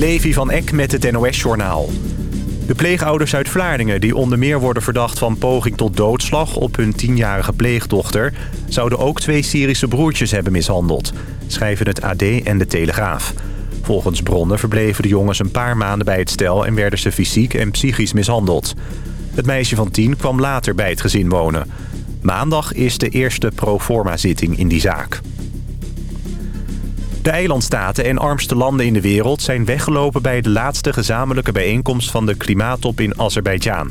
Levi van Eck met het NOS-journaal. De pleegouders uit Vlaardingen die onder meer worden verdacht van poging tot doodslag op hun tienjarige pleegdochter... zouden ook twee Syrische broertjes hebben mishandeld, schrijven het AD en de Telegraaf. Volgens bronnen verbleven de jongens een paar maanden bij het stel en werden ze fysiek en psychisch mishandeld. Het meisje van tien kwam later bij het gezin wonen. Maandag is de eerste proforma-zitting in die zaak. De eilandstaten en armste landen in de wereld zijn weggelopen... bij de laatste gezamenlijke bijeenkomst van de klimaattop in Azerbeidzjan.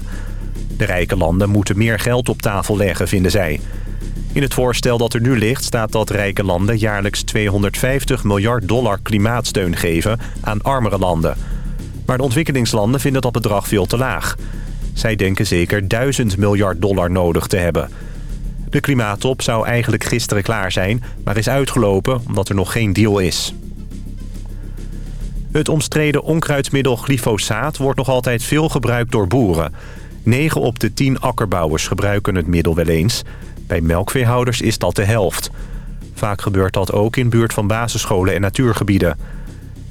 De rijke landen moeten meer geld op tafel leggen, vinden zij. In het voorstel dat er nu ligt staat dat rijke landen... jaarlijks 250 miljard dollar klimaatsteun geven aan armere landen. Maar de ontwikkelingslanden vinden dat bedrag veel te laag. Zij denken zeker 1000 miljard dollar nodig te hebben... De klimaattop zou eigenlijk gisteren klaar zijn, maar is uitgelopen omdat er nog geen deal is. Het omstreden onkruidmiddel glyfosaat wordt nog altijd veel gebruikt door boeren. 9 op de 10 akkerbouwers gebruiken het middel wel eens. Bij melkveehouders is dat de helft. Vaak gebeurt dat ook in buurt van basisscholen en natuurgebieden.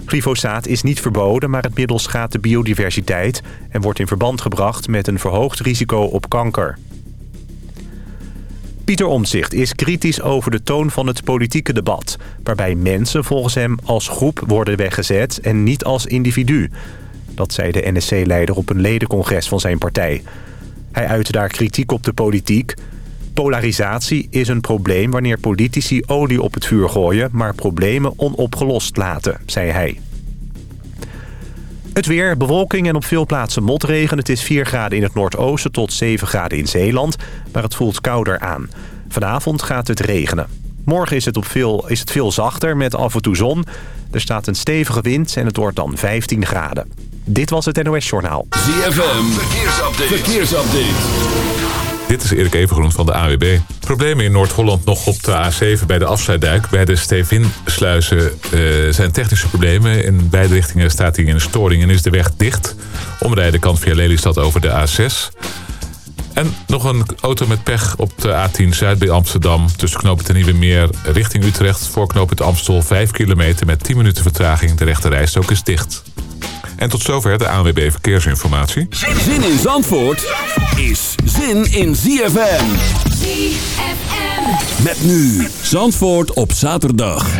Glyfosaat is niet verboden, maar het middel schaadt de biodiversiteit... en wordt in verband gebracht met een verhoogd risico op kanker. Pieter Omtzigt is kritisch over de toon van het politieke debat... waarbij mensen volgens hem als groep worden weggezet en niet als individu. Dat zei de NSC-leider op een ledencongres van zijn partij. Hij uitte daar kritiek op de politiek. Polarisatie is een probleem wanneer politici olie op het vuur gooien... maar problemen onopgelost laten, zei hij. Het weer, bewolking en op veel plaatsen motregen. Het is 4 graden in het noordoosten tot 7 graden in Zeeland. Maar het voelt kouder aan. Vanavond gaat het regenen. Morgen is het, op veel, is het veel zachter met af en toe zon. Er staat een stevige wind en het wordt dan 15 graden. Dit was het NOS Journaal. ZFM, verkeersupdate. verkeersupdate. Dit is Erik Evengroen van de AWB. Problemen in Noord-Holland nog op de A7 bij de afsluitduik. Bij de Stevinsluizen uh, zijn technische problemen. In beide richtingen staat hier een storing en is de weg dicht. Omrijden kan via Lelystad over de A6. En nog een auto met pech op de A10 Zuid bij Amsterdam. Tussen knooppunt en Nieuwe Meer richting Utrecht. Voor knooppunt Amstel 5 kilometer met 10 minuten vertraging. De rechte rijstok is dicht. En tot zover de ANWB Verkeersinformatie. Zin in Zandvoort is zin in ZFM. ZFM. Met nu Zandvoort op zaterdag.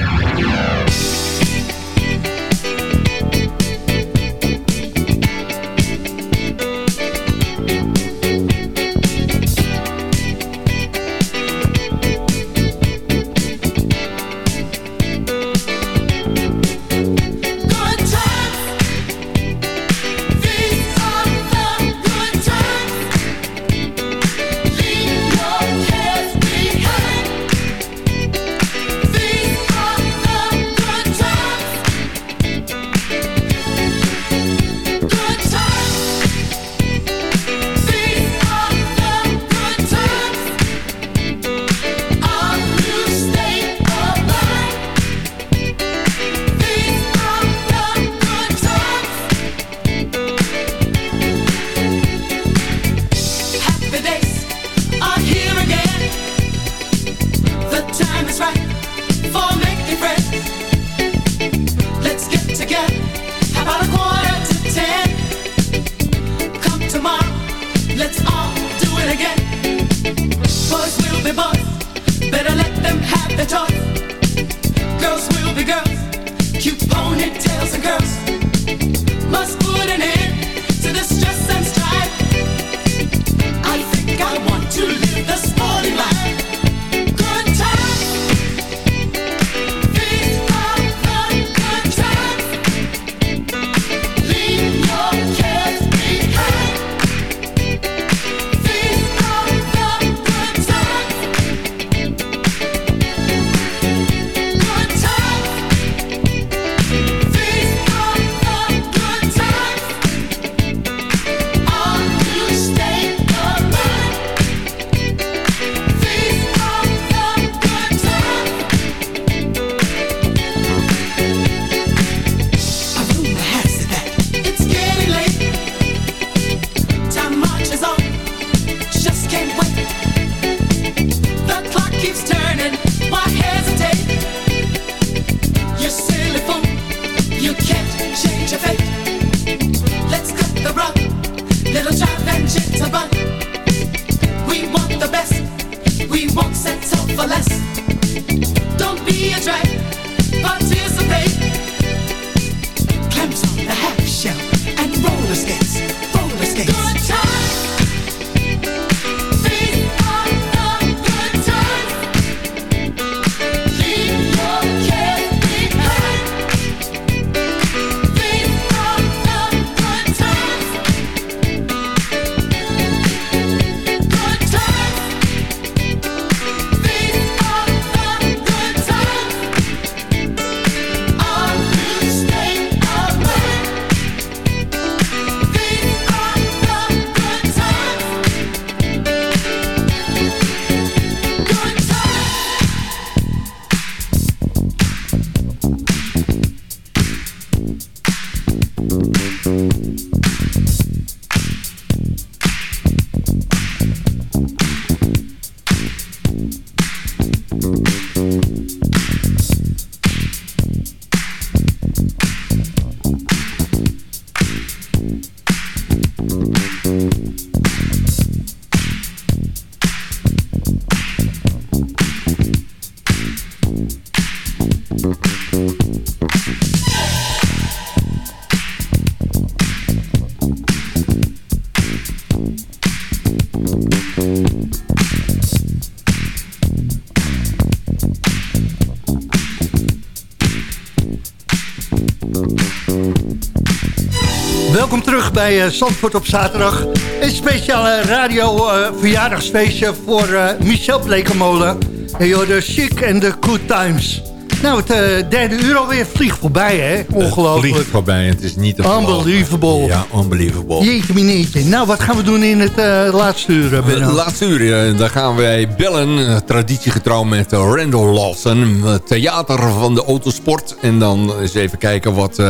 Terug bij uh, Zandvoort op zaterdag. Een speciale radio uh, verjaardagsfeestje voor uh, Michel Blekemolen. En joh, de chic en de good times. Nou, het uh, derde uur alweer vliegt voorbij, hè? Ongelooflijk. Het vliegt voorbij, het is niet te Unbelievable. Ja, unbelievable. Jeetje mineetje. Nou, wat gaan we doen in het uh, laatste uur, uh, Het laatste uur, dan gaan wij bellen, traditiegetrouw met Randall Lawson. Theater van de autosport. En dan eens even kijken wat...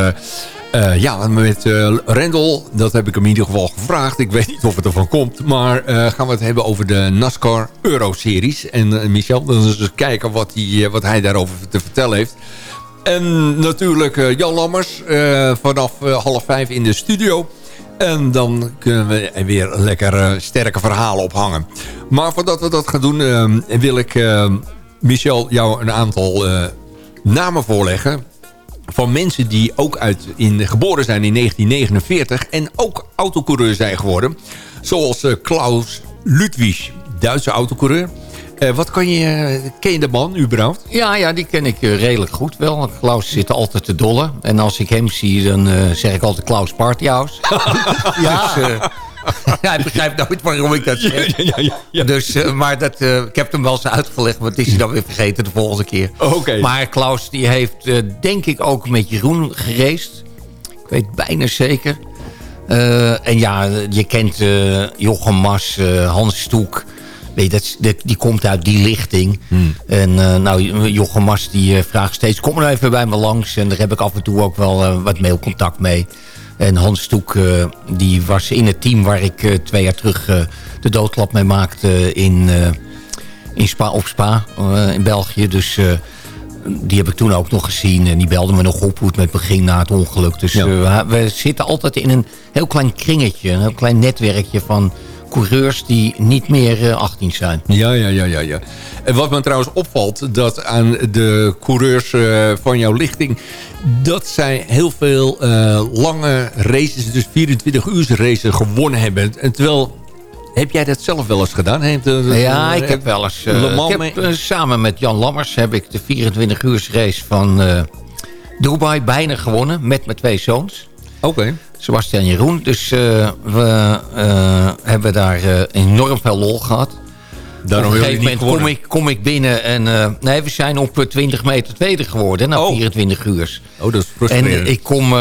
Uh, ja, met uh, Rendel, dat heb ik hem in ieder geval gevraagd. Ik weet niet of het ervan komt. Maar uh, gaan we het hebben over de NASCAR Euro-series. En Michel, dan eens kijken wat, hij, wat hij daarover te vertellen heeft. En natuurlijk Jan Lammers vanaf half vijf in de studio. En dan kunnen we er weer lekker sterke verhalen ophangen. Maar voordat we dat gaan doen, wil ik Michel jou een aantal namen voorleggen van mensen die ook uit in, geboren zijn in 1949... en ook autocoureur zijn geworden. Zoals uh, Klaus Ludwig, Duitse autocoureur. Uh, wat kan je, ken je de man überhaupt? Ja, ja die ken ik uh, redelijk goed wel. Klaus zit altijd te dollen. En als ik hem zie, dan zeg ik altijd Klaus Partyhouse. ja. Dus, hij begrijpt nooit waarom ik dat zeg. Ja, ja, ja, dus, uh, maar dat, uh, ik heb hem wel eens uitgelegd, maar het is hij dan weer vergeten de volgende keer. Okay. Maar Klaus die heeft uh, denk ik ook met Jeroen gereisd. Ik weet bijna zeker. en ja, je kent Jochem Mas, Hans Stoek. Weet je, dat, die komt uit die lichting. Hmm. En nou, Jochem Mas die vraagt steeds... kom nou even bij me langs. En daar heb ik af en toe ook wel wat mailcontact mee. En Hans Stoek uh, die was in het team waar ik uh, twee jaar terug uh, de doodklap mee maakte in, in Spa, op Spa in België. Dus die heb ik toen ook nog gezien. En die belde me nog op hoe het met me ging na het ongeluk. Dus ja. we zitten altijd in een heel klein kringetje, een heel klein netwerkje van coureurs die niet meer 18 zijn. Ja, ja, ja, ja, ja. En wat me trouwens opvalt, dat aan de coureurs uh, van jouw lichting... dat zij heel veel uh, lange races, dus 24 uur races gewonnen hebben. En terwijl... Heb jij dat zelf wel eens gedaan? Heeft, uh, ja, ik heb wel eens... ik heb, samen met Jan Lammers heb ik de 24 uur race van Dubai bijna gewonnen. Met mijn twee zoons. Oké. Okay. Sebastian en Jeroen. Dus uh, we uh, hebben daar uh, enorm veel lol gehad. Daarom op een gegeven moment kom ik, kom ik binnen en nee, we zijn op 20 meter tweede geworden na oh. 24 uur. Oh, dat is frustrerend. En ik kom,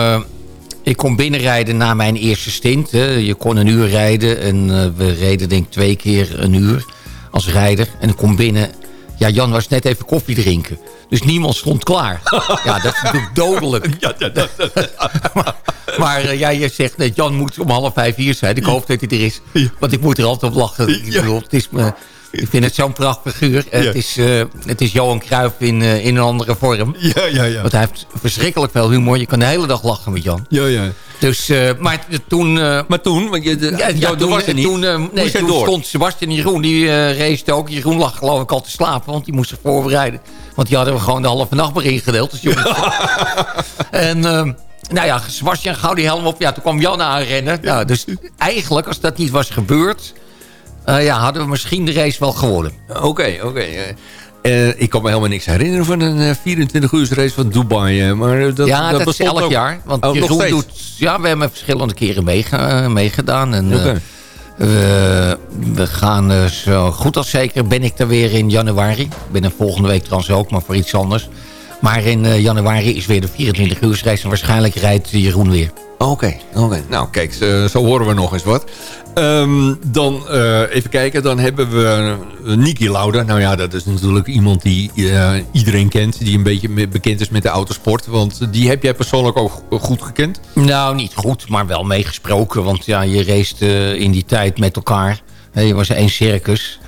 ik kom binnenrijden na mijn eerste stint. Hè. Je kon een uur rijden en we reden denk ik twee keer een uur als rijder. En ik kom binnen. Ja, Jan was net even koffie drinken. Dus niemand stond klaar. ja, dat is natuurlijk dodelijk. Ja, ja, dat, maar maar uh, ja, je zegt net, Jan moet om half vijf hier zijn. Ik hoop dat hij er is. Want ik moet er altijd op lachen. Ik, bedoel, het is me, ik vind het zo'n prachtig figuur. Het, is, uh, het is Johan Cruijff in, uh, in een andere vorm. Ja, ja, ja. Want hij heeft verschrikkelijk veel humor. Je kan de hele dag lachen met Jan. Ja, ja. Dus, uh, maar toen... maar toen, want je, de, ja, ja, toen, was er niet. Toen, nee, toen door? stond Sebastian Jeroen, die race ook. Jeroen lag geloof ik al te slapen, want die moest zich voorbereiden. Want die hadden we gewoon de halve nacht maar ingedeeld. Dus en... Uh, nou ja, Sebastian, gauw die helm op. Ja, toen kwam Jan aanrennen. Ja. Nou, dus eigenlijk, als dat niet was gebeurd... Uh, ja, hadden we misschien de race wel gewonnen. Oké, oké. Okay. Uh, ik kan me helemaal niks herinneren van een 24 uur race van Dubai. Maar dat, ja, dat, dat is elk ook... jaar. Want oh, Jeroen doet... Ja, we hebben verschillende keren meegedaan. En, okay. we, we gaan zo goed als zeker ben ik er weer in januari. Ik ben er volgende week trouwens ook, maar voor iets anders. Maar in uh, januari is weer de 24 uur reis en waarschijnlijk rijdt Jeroen weer. Oké, oké. nou kijk, zo, zo, horen we nog eens wat. Um, dan uh, even kijken, dan hebben we uh, Niki Lauda. Nou ja, dat is natuurlijk iemand die uh, iedereen kent. Die een beetje bekend is met de autosport. Want die heb jij persoonlijk ook goed gekend? Nou, niet goed, maar wel meegesproken. Want ja, je race in die tijd met elkaar. Je was één circus.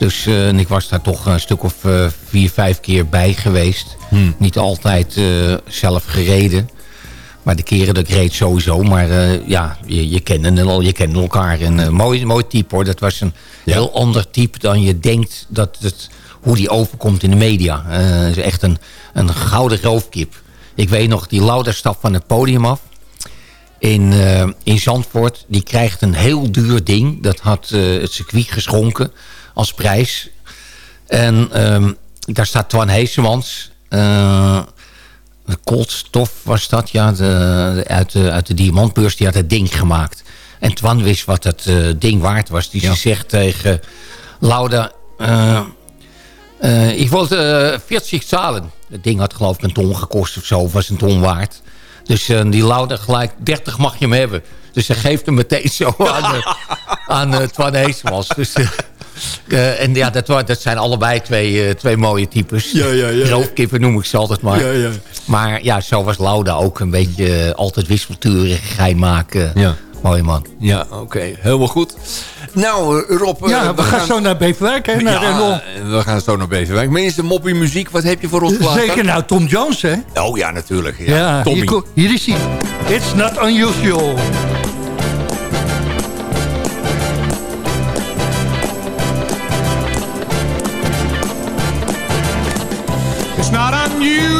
Dus uh, ik was daar toch een stuk of uh, vier, vijf keer bij geweest. Hmm. Niet altijd uh, zelf gereden. Maar de keren dat ik reed sowieso. Maar ja, je, je, kende al, je kende elkaar. En mooi, mooi type hoor. Dat was een ja. heel ander type dan je denkt dat het, hoe die overkomt in de media. Is echt een, een gouden roofkip. Ik weet nog, die louter stap van het podium af. In, in Zandvoort. Die krijgt een heel duur ding. Dat had het circuit geschonken als prijs. En um, daar staat Twan Heesemans. Uh, koolstof was dat, ja. De, uit, de, uit de diamantbeurs, die had het ding gemaakt. En Twan wist wat het uh, ding waard was. Dus ja. die zegt tegen Lauda... Uh, uh, ik wilde 40 zalen. Het ding had geloof ik een ton gekost of zo. Of was een ton waard. Dus die Lauda gelijk, 30 mag je hem hebben. Dus ze geeft hem meteen zo aan, aan Twan Heesmans. Dus... Uh, en ja, dat, dat zijn allebei twee, uh, twee mooie types. Ja, ja, ja. Roofkippen noem ik ze altijd maar. Ja, ja. Maar ja, zo was Lauda ook een beetje uh, altijd wispelturig, gein maken. Ja. Mooie man. Ja, oké. Okay. Helemaal goed. Nou, Rob... Ja, we, we gaan, gaan, zo naar Beverwijk, hè? Naar ja, we gaan zo naar Beverwijk. Meester Moppie Muziek, wat heb je voor ons klaar? Zeker, nou, Tom Jones, hè? Oh ja, natuurlijk. Ja, ja Tommy. Hier, hier is hij. It's not unusual.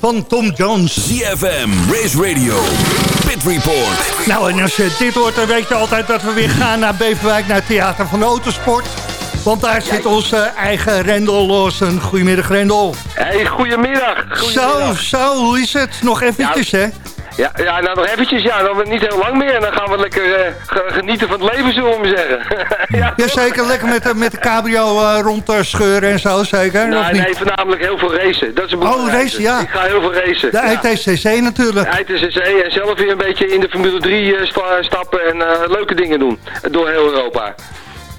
van Tom Jones. ZFM, Race Radio, Pit Report. Nou, en als je dit hoort, dan weet je altijd dat we weer gaan naar Beverwijk, naar het Theater van de Autosport. Want daar zit onze eigen Rendel Lawson. Goedemiddag, Rendel. Hey, goedemiddag. Zo, goedemiddag. zo, hoe is het? Nog eventjes, ja, hè? Ja, ja, nou nog eventjes, ja, dan niet heel lang meer. En dan gaan we lekker uh, genieten van het leven, zullen we maar zeggen. ja, ja, zeker. Lekker met, met de cabrio uh, rond scheuren en zo, zeker? Nee, nee, voornamelijk heel veel racen. Dat is een oh, racen, ja. Ik ga heel veel racen. De ja. ITCC natuurlijk. De ITCC en zelf weer een beetje in de Formule 3 uh, stappen en leuke dingen doen. Door heel Europa.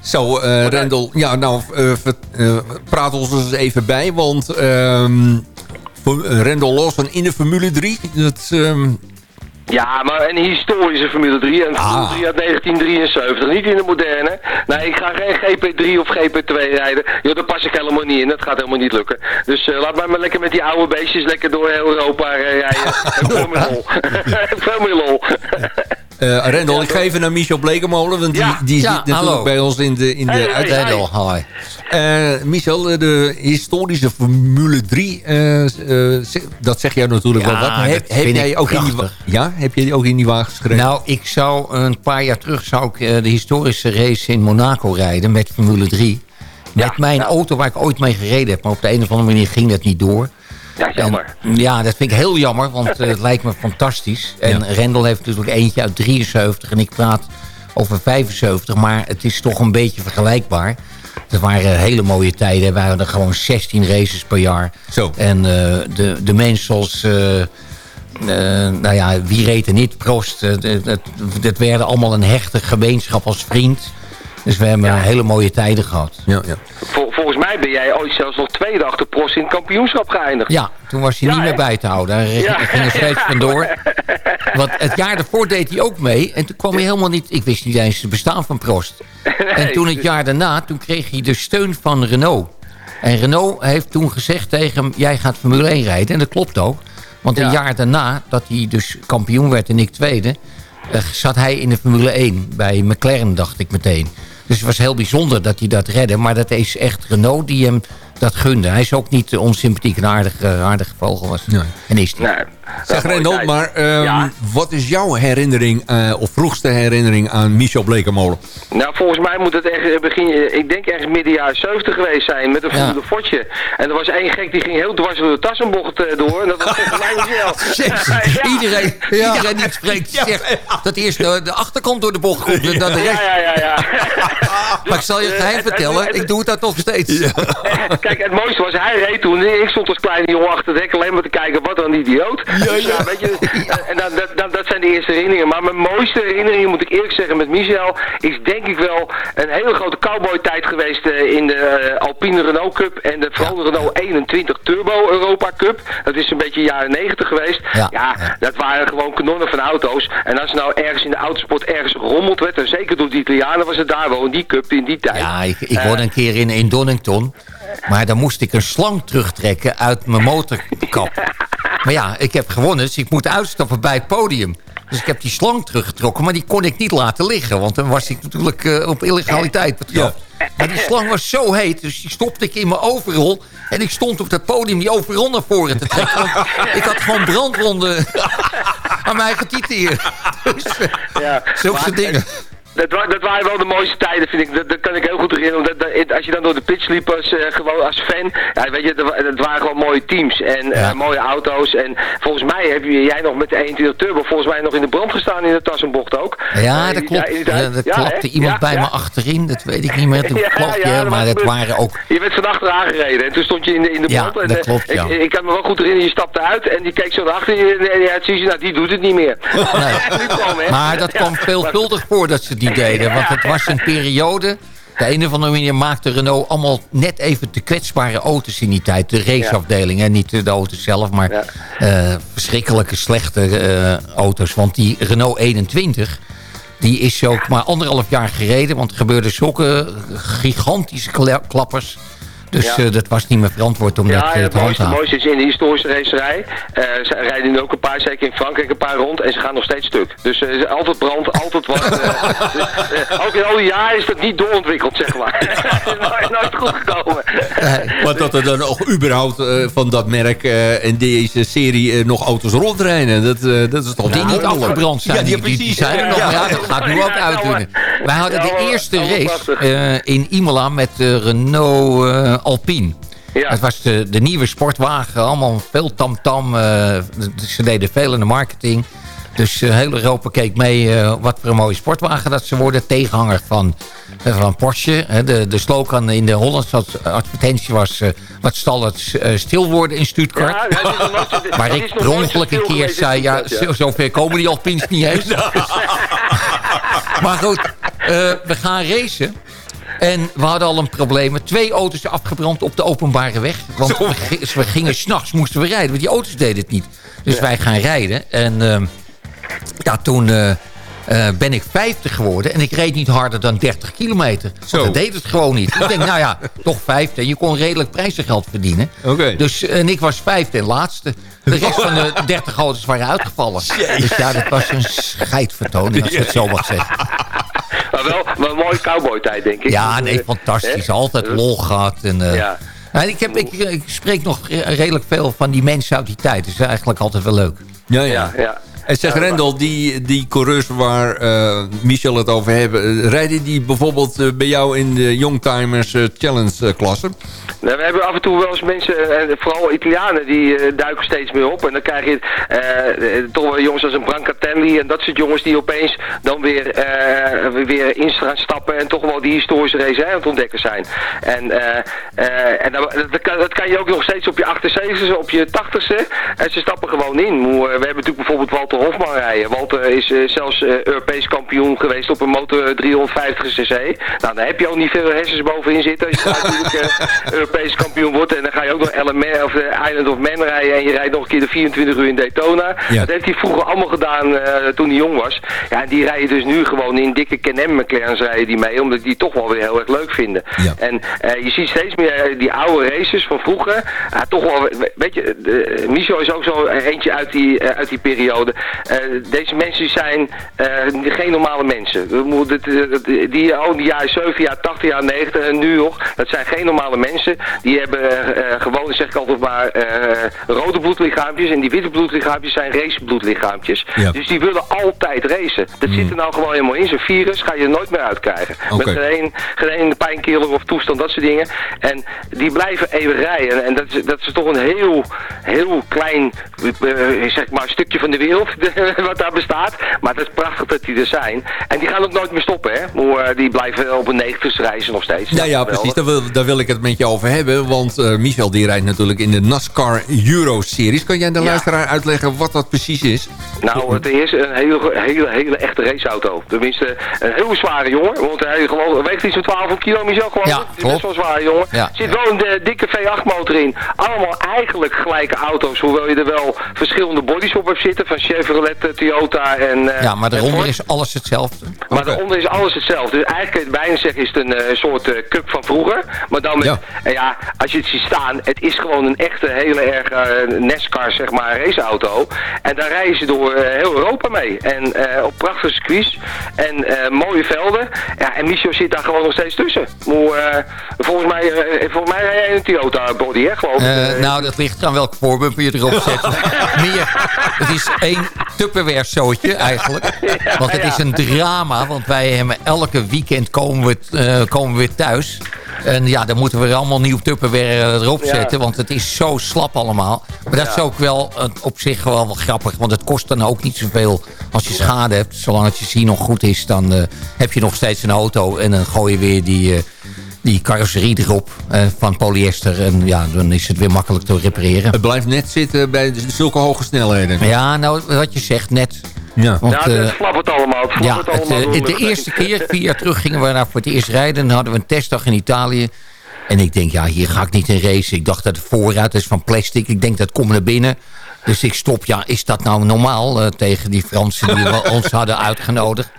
Zo, uh, Rendel, ja, nou, uh, uh, praat ons eens even bij, want um, Rendel Lawson in de Formule 3, dat... Um... Ja, maar een historische Formule 3. En Formule ah. 3 uit 1973, niet in de moderne. Nee, ik ga geen GP3 of GP2 rijden. Joh, daar pas ik helemaal niet in. Dat gaat helemaal niet lukken. Dus uh, laat mij maar lekker met die oude beestjes lekker door heel Europa uh, rijden. Veel meer lol. Veel meer lol. Uh, Rendel, ik ga even naar Michel Blekemolen, want die, die zit natuurlijk hallo. bij ons in de, in de hey, hi. Uh, Michel, de historische Formule 3, uh, dat zeg jij natuurlijk wel wat. Heb, heb jij ook in die, ja, heb je die ook in die wagen geschreven? Nou, ik zou een paar jaar terug zou ik de historische race in Monaco rijden met Formule 3. Met mijn auto waar ik ooit mee gereden heb, maar op de een of andere manier ging dat niet door. Ja, jammer. En, ja, dat vind ik heel jammer, want uh, het lijkt me fantastisch. En ja. Rendel heeft natuurlijk eentje uit 73 en ik praat over 75. Maar het is toch een beetje vergelijkbaar. Het waren hele mooie tijden. Waren er gewoon 16 races per jaar. Zo. En uh, de, de mensen zoals... Uh, nou ja, wie reed er niet? Prost. Het werden allemaal een hechte gemeenschap als vriend. Dus we hebben ja. hele mooie tijden gehad. Ja, ja. Vol, volgens mij ben jij ooit zelfs nog tweede achter Prost in het kampioenschap geëindigd. Ja, toen was hij ja, niet meer bij te houden. Daar ja. ging er steeds vandoor. Want het jaar daarvoor deed hij ook mee. En toen kwam hij helemaal niet... Ik wist niet eens het bestaan van Prost. Nee, en toen het jaar daarna, toen kreeg hij de steun van Renault. En Renault heeft toen gezegd tegen hem... Jij gaat Formule 1 rijden. En dat klopt ook. Want een Ja. jaar daarna, dat hij dus kampioen werd en ik tweede... eh, zat hij in de Formule 1 bij McLaren, dacht ik meteen. Dus het was heel bijzonder dat hij dat redde. Maar dat is echt Renault die hem dat gunde. Hij is ook niet eh, onsympathiek en aardig, eh, aardige vogel was. Nee. En is hij. Nee, Zeg Rendel, maar ehm, Ja. wat is jouw herinnering, eh, of vroegste herinnering aan Michel Blekemolen? Nou, volgens mij moet het echt begin, ik denk ergens midden jaren 70 geweest zijn met een Ja. fotje. En er was één gek die ging heel dwars door de tassenbocht eh, door. En dat was volgens mij Michel. Ja. Iedereen, iedereen die spreekt zegt dat eerst de, de achterkant door de bocht komt en dan de Ja, rest. ja, ja, ja. Maar ik zal je het Eh, geheim vertellen, ik doe het dat nog steeds. Kijk, het mooiste was, hij reed toen. Ik stond als kleine jongen achter het hek alleen maar te kijken, wat een idioot. Dus ja, weet je, en dan, dat, dat, dat zijn de eerste herinneringen. Maar mijn mooiste herinneringen, moet ik eerlijk zeggen, met Michel, is denk ik wel een hele grote cowboy-tijd geweest eh, in de eh, Alpine Renault Cup en de vooral de Renault 21 Turbo Europa Cup. Dat is een beetje jaren 90 geweest. Ja. Ja, dat waren gewoon kanonnen van auto's. En als er nou ergens in de autosport ergens gerommeld werd, en zeker door de Italianen was het daar wel in die cup, in die tijd. Ja, ik, ik Eh, woonde een keer in, in Donington. Maar dan moest ik een slang terugtrekken uit mijn motorkap. Maar ja, ik heb gewonnen, dus ik moet uitstappen bij het podium. Dus ik heb die slang teruggetrokken, maar die kon ik niet laten liggen. Want dan was ik natuurlijk eh, op illegaliteit betrapt. Maar die slang was zo heet, dus die stopte ik in mijn overrol. En ik stond op dat podium die overrol naar voren te trekken. Ik had gewoon brandwonden aan mijn eigen tieten hier. Dus, Ja, zulke dingen. Dat, wa- dat waren wel de mooiste tijden, vind ik. Dat, dat kan ik heel goed herinneren. Dat, dat- als je dan door de pitch liep als, eh, gewoon als fan. Ja, weet je, dat, wa- dat waren gewoon mooie teams en eh, Ja. mooie auto's. En volgens mij heb je, jij nog met de 21 Turbo volgens mij nog in de brand gestaan in de Tassenbocht ook. Ja, Eh, dat die klopt. die. Ja, er Ja, klapte hè? iemand Ja, bij ja. me achterin. Dat weet ik niet meer. Toen Ja, ja, je, maar het waren ook... Je werd vandaag aangereden en toen stond je in de, in de Ja, brand. en, dat eh, klopt, ja. ik, ik kan me wel goed herinneren, je stapte uit en die keek zo naar achter je en ja, zie je, nou die doet het niet meer. Hè. Maar dat kwam Ja. veelvuldig voor dat ze het deden. Want het was een periode... De een of andere manier maakte Renault allemaal net even te kwetsbare auto's in die tijd. De raceafdeling, hè? niet de auto's zelf, maar eh, verschrikkelijke slechte eh, auto's. Want die Renault 21, die is ook maar anderhalf jaar gereden. Want er gebeurden zulke gigantische kla- klappers. Dus Ja. eh, dat was niet meer verantwoord om dat Ja, eh, en te het mooiste, is in de historische racerij. eh, ze rijden nu ook een paar, zeker in Frankrijk, een paar rond. En ze gaan nog steeds stuk. Dus eh, is altijd brand, altijd wat. eh, dus, eh, ook in al die jaren is dat niet doorontwikkeld, zeg maar. Het is nooit, goed gekomen. Maar dat er dan ook überhaupt eh, van dat merk eh, en deze serie eh, nog auto's rondrijden, dat, eh, dat is toch Die niet afgebrand zijn. Ja, die, die, zijn er nog. Ja. Ja, dat gaat nu ook nou, Wij hadden ja, de eerste race eh, in Imola met de Renault eh, Alpine. Ja. Dat was de, de nieuwe sportwagen. Allemaal veel tamtam. eh, ze deden veel in de marketing. Dus eh, heel Europa keek mee eh, wat voor een mooie sportwagen dat ze worden. Tegenhanger van, van Porsche. De, de slogan in de Hollandse ad- advertentie was... wat zal het stil worden in Stuttgart? Ja, ja, het is het ik per ongeluk een keer zei... Ja, zover komen die Alpines niet eens. maar goed, we gaan racen. En we hadden al een probleem. Twee auto's afgebrand op de openbare weg. Want we, gi- we gingen s'nachts, moesten we rijden. Want die auto's deden het niet. Dus wij gaan rijden. En ehm, ja, toen eh, eh, ben ik 50 geworden. En ik reed niet harder dan 30 kilometer. Want dat deed het gewoon niet. ik denk, nou ja, toch vijfde. Je kon redelijk prijzengeld verdienen. Oké. Dus, en ik was vijfde en laatste. De rest van de 30 auto's waren uitgevallen. Dus ja, dat was een scheidvertoning, als je het zo mag zeggen. Maar wel, een mooie cowboy-tijd, denk ik. Ja, nee, fantastisch. Altijd lol gehad. En, eh, Ja. en ik, heb, ik, ik spreek nog redelijk veel van die mensen uit die tijd. Dus eigenlijk altijd wel leuk. Ja, ja. Ja, ja. En zeg Ja, Rendel, die, die coureurs waar eh, Michel het over hebben... eh, rijden die bijvoorbeeld eh, bij jou in de Youngtimers Challenge klasse? Nou, we hebben af en toe wel eens mensen, en vooral Italianen, die duiken steeds meer op. En dan krijg je toch wel jongens als een Brancatelli en dat soort jongens die opeens dan weer, weer in gaan stappen en toch wel die historische race aan het ontdekken zijn. En, en dat, dat, kan, dat kan je ook nog steeds op je 78ste, op je 80ste. En ze stappen gewoon in. We hebben natuurlijk bijvoorbeeld Walter Hofman rijden. Walter is eh, zelfs eh, Europees kampioen geweest op een motor 350 cc. Nou, dan heb je ook niet veel hersens bovenin zitten als je natuurlijk eh, Europees kampioen wordt. En dan ga je ook nog LMR of Island of Man rijden en je rijdt nog een keer de 24 uur in Daytona. Ja. Dat heeft hij vroeger allemaal gedaan eh, toen hij jong was. Ja, en die rijden dus nu gewoon in dikke Can-Am McLaren's rijden die mee, omdat die toch wel weer heel erg leuk vinden. Ja. En eh, je ziet steeds meer eh, die oude races van vroeger. Ja, toch wel, we- weet je, de, Micho is ook zo eentje uit die, eh, uit die periode. Eh, deze mensen zijn eh, geen normale mensen. Dit- Die, oh, die jaren 7, jaar 80, jaar 90 en nu nog, dat zijn geen normale mensen. Die hebben eh, gewoon, zeg ik altijd maar, eh, rode bloedlichaampjes. En die witte bloedlichaampjes zijn racebloedlichaampjes. Ja. Dus die willen altijd racen. Dat zit er nou gewoon helemaal in. Zo'n virus ga je er nooit meer uitkrijgen. Met geen, geen pijnkiller of toestand, dat soort dingen. En die blijven eeuwig rijden. En dat is, dat is toch een heel, heel klein, eh, zeg maar, stukje van de wereld wat daar bestaat. Maar het is prachtig dat die er zijn. En die gaan ook nooit meer stoppen, hè. Maar, eh, die blijven op een 90 reizen nog steeds. Ja, ja, precies. Daar wil, daar wil ik het met je over hebben. Want eh, Michel die rijdt natuurlijk in de NASCAR Euro Series. Kan jij de Ja. luisteraar uitleggen wat dat precies is? Nou, het is een hele, hele, hele echte raceauto. Tenminste, een heel zware jongen. Want hij gewoon, weegt iets van 12 kilo, Michel, gewoon. Ja, is best wel een zware jongen. Ja. zit wel een eh, dikke V8 motor in. Allemaal eigenlijk gelijke auto's. Hoewel je er wel verschillende bodies op hebt zitten. Van Chevrolet, eh, Toyota en... eh, Ja, maar daaronder is alles hetzelfde. Maar daaronder is alles hetzelfde. Dus eigenlijk kun je het bijna zeggen is het een eh, soort cup van vroeger. Maar dan met, Ja. als je het ziet staan, het is gewoon een echte hele erg NASCAR, zeg maar, raceauto. En daar rijden ze door heel Europa mee. En op prachtige circuits en mooie velden. Ja, en Michel zit daar gewoon nog steeds tussen. Maar, volgens mij, volgens mij rij jij een Toyota body, hè, geloof ik. Nou, dat ligt aan welke voorbumper je erop zet. Meer, het is één Tupperware zootje eigenlijk. Want het is een drama, want wij hebben elke weekend komen we, eh, komen we weer thuis. En ja, dan moeten we er allemaal nieuw Tupperware eh, erop zetten, want het is zo slap allemaal. Maar dat is ook wel op zich wel, wel grappig, want het kost dan ook niet zoveel als je schade hebt. Zolang het je zien nog goed is, dan eh, heb je nog steeds een auto en dan gooi je weer die... die carrosserie erop eh, van polyester. En ja, dan is het weer makkelijk te repareren. Het blijft net zitten bij zulke hoge snelheden. Ja, nou, wat je zegt net. Ja. Want, ja, het eh, flappert allemaal. Het ja, het, allemaal eh, door de eerste keer, vier jaar terug, gingen we daar voor het eerst rijden. Dan hadden we een testdag in Italië. En ik denk, ja, hier ga ik niet in racen. Ik dacht dat het vooruit is van plastic. Ik denk, dat komt naar binnen. Dus ik stop, ja, is dat nou normaal? eh, tegen die Fransen die we ons hadden uitgenodigd.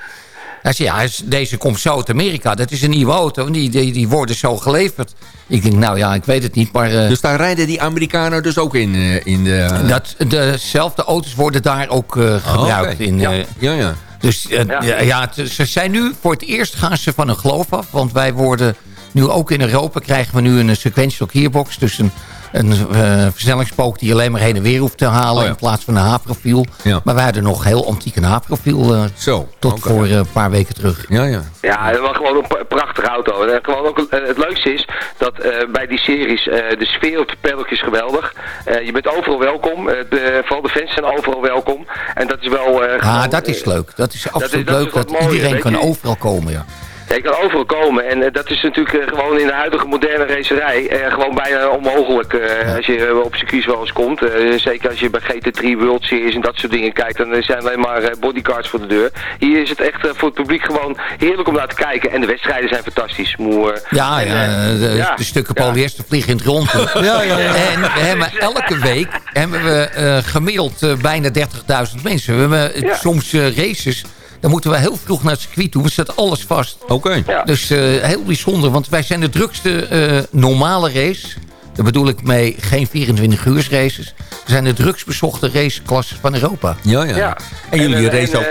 Hij zei, ja, deze komt zo uit Amerika. Dat is een nieuwe auto. Die, die, die worden zo geleverd. Ik denk, nou ja, ik weet het niet. Maar eh, Dus daar rijden die Amerikanen dus ook in, eh, in de... dat, dezelfde auto's worden daar ook eh, gebruikt. oké. in, ja. eh, ja, ja. dus Ja. ja, ja, het- ze zijn nu voor het eerst gaan ze van een geloof af. Want wij worden nu ook in Europa krijgen we nu een sequential gearbox. Dus een, een eh, versnellingspook die je alleen maar heen en weer hoeft te halen. Oh ja. In plaats van een H-profiel. Ja. Maar wij hadden nog heel antiek een H-profiel. eh, Zo. tot voor eh, een paar weken terug. Ja, ja. Ja, dat was gewoon een pra- prachtige auto. En gewoon ook, het leukste is dat eh, bij die series eh, de sfeer op de paddock is geweldig. Eh, je bent overal welkom. Eh, de, vooral de fans zijn overal welkom. En dat is wel... eh, Ja, gewoon, dat is leuk. Dat is absoluut dat is leuk dat mooier, iedereen kan je. overal komen. Ja. Ja, je kan overal komen en eh, dat is natuurlijk eh, gewoon in de huidige moderne racerij eh, gewoon bijna onmogelijk als je op circuits wel eens komt. Zeker als je bij GT3 World Series en dat soort dingen kijkt, dan zijn alleen maar bodyguards voor de deur. Hier is het echt voor het publiek gewoon heerlijk om naar te kijken en de wedstrijden zijn fantastisch. Moe, eh, Ja, ja, en, de, ja, de stukken polyester vliegen in het rond. Ja, ja. En we hebben elke week hebben we gemiddeld bijna 30.000 mensen. We hebben soms races. Dan moeten we heel vroeg naar het circuit toe. We zetten alles vast. Oké. Ja. Dus eh, heel bijzonder. Want wij zijn de drukste eh, normale race. Daar bedoel ik mee geen 24 uur races. We zijn de drukst bezochte raceklasses van Europa. Ja, ja. Ja. En jullie eh, racen ook...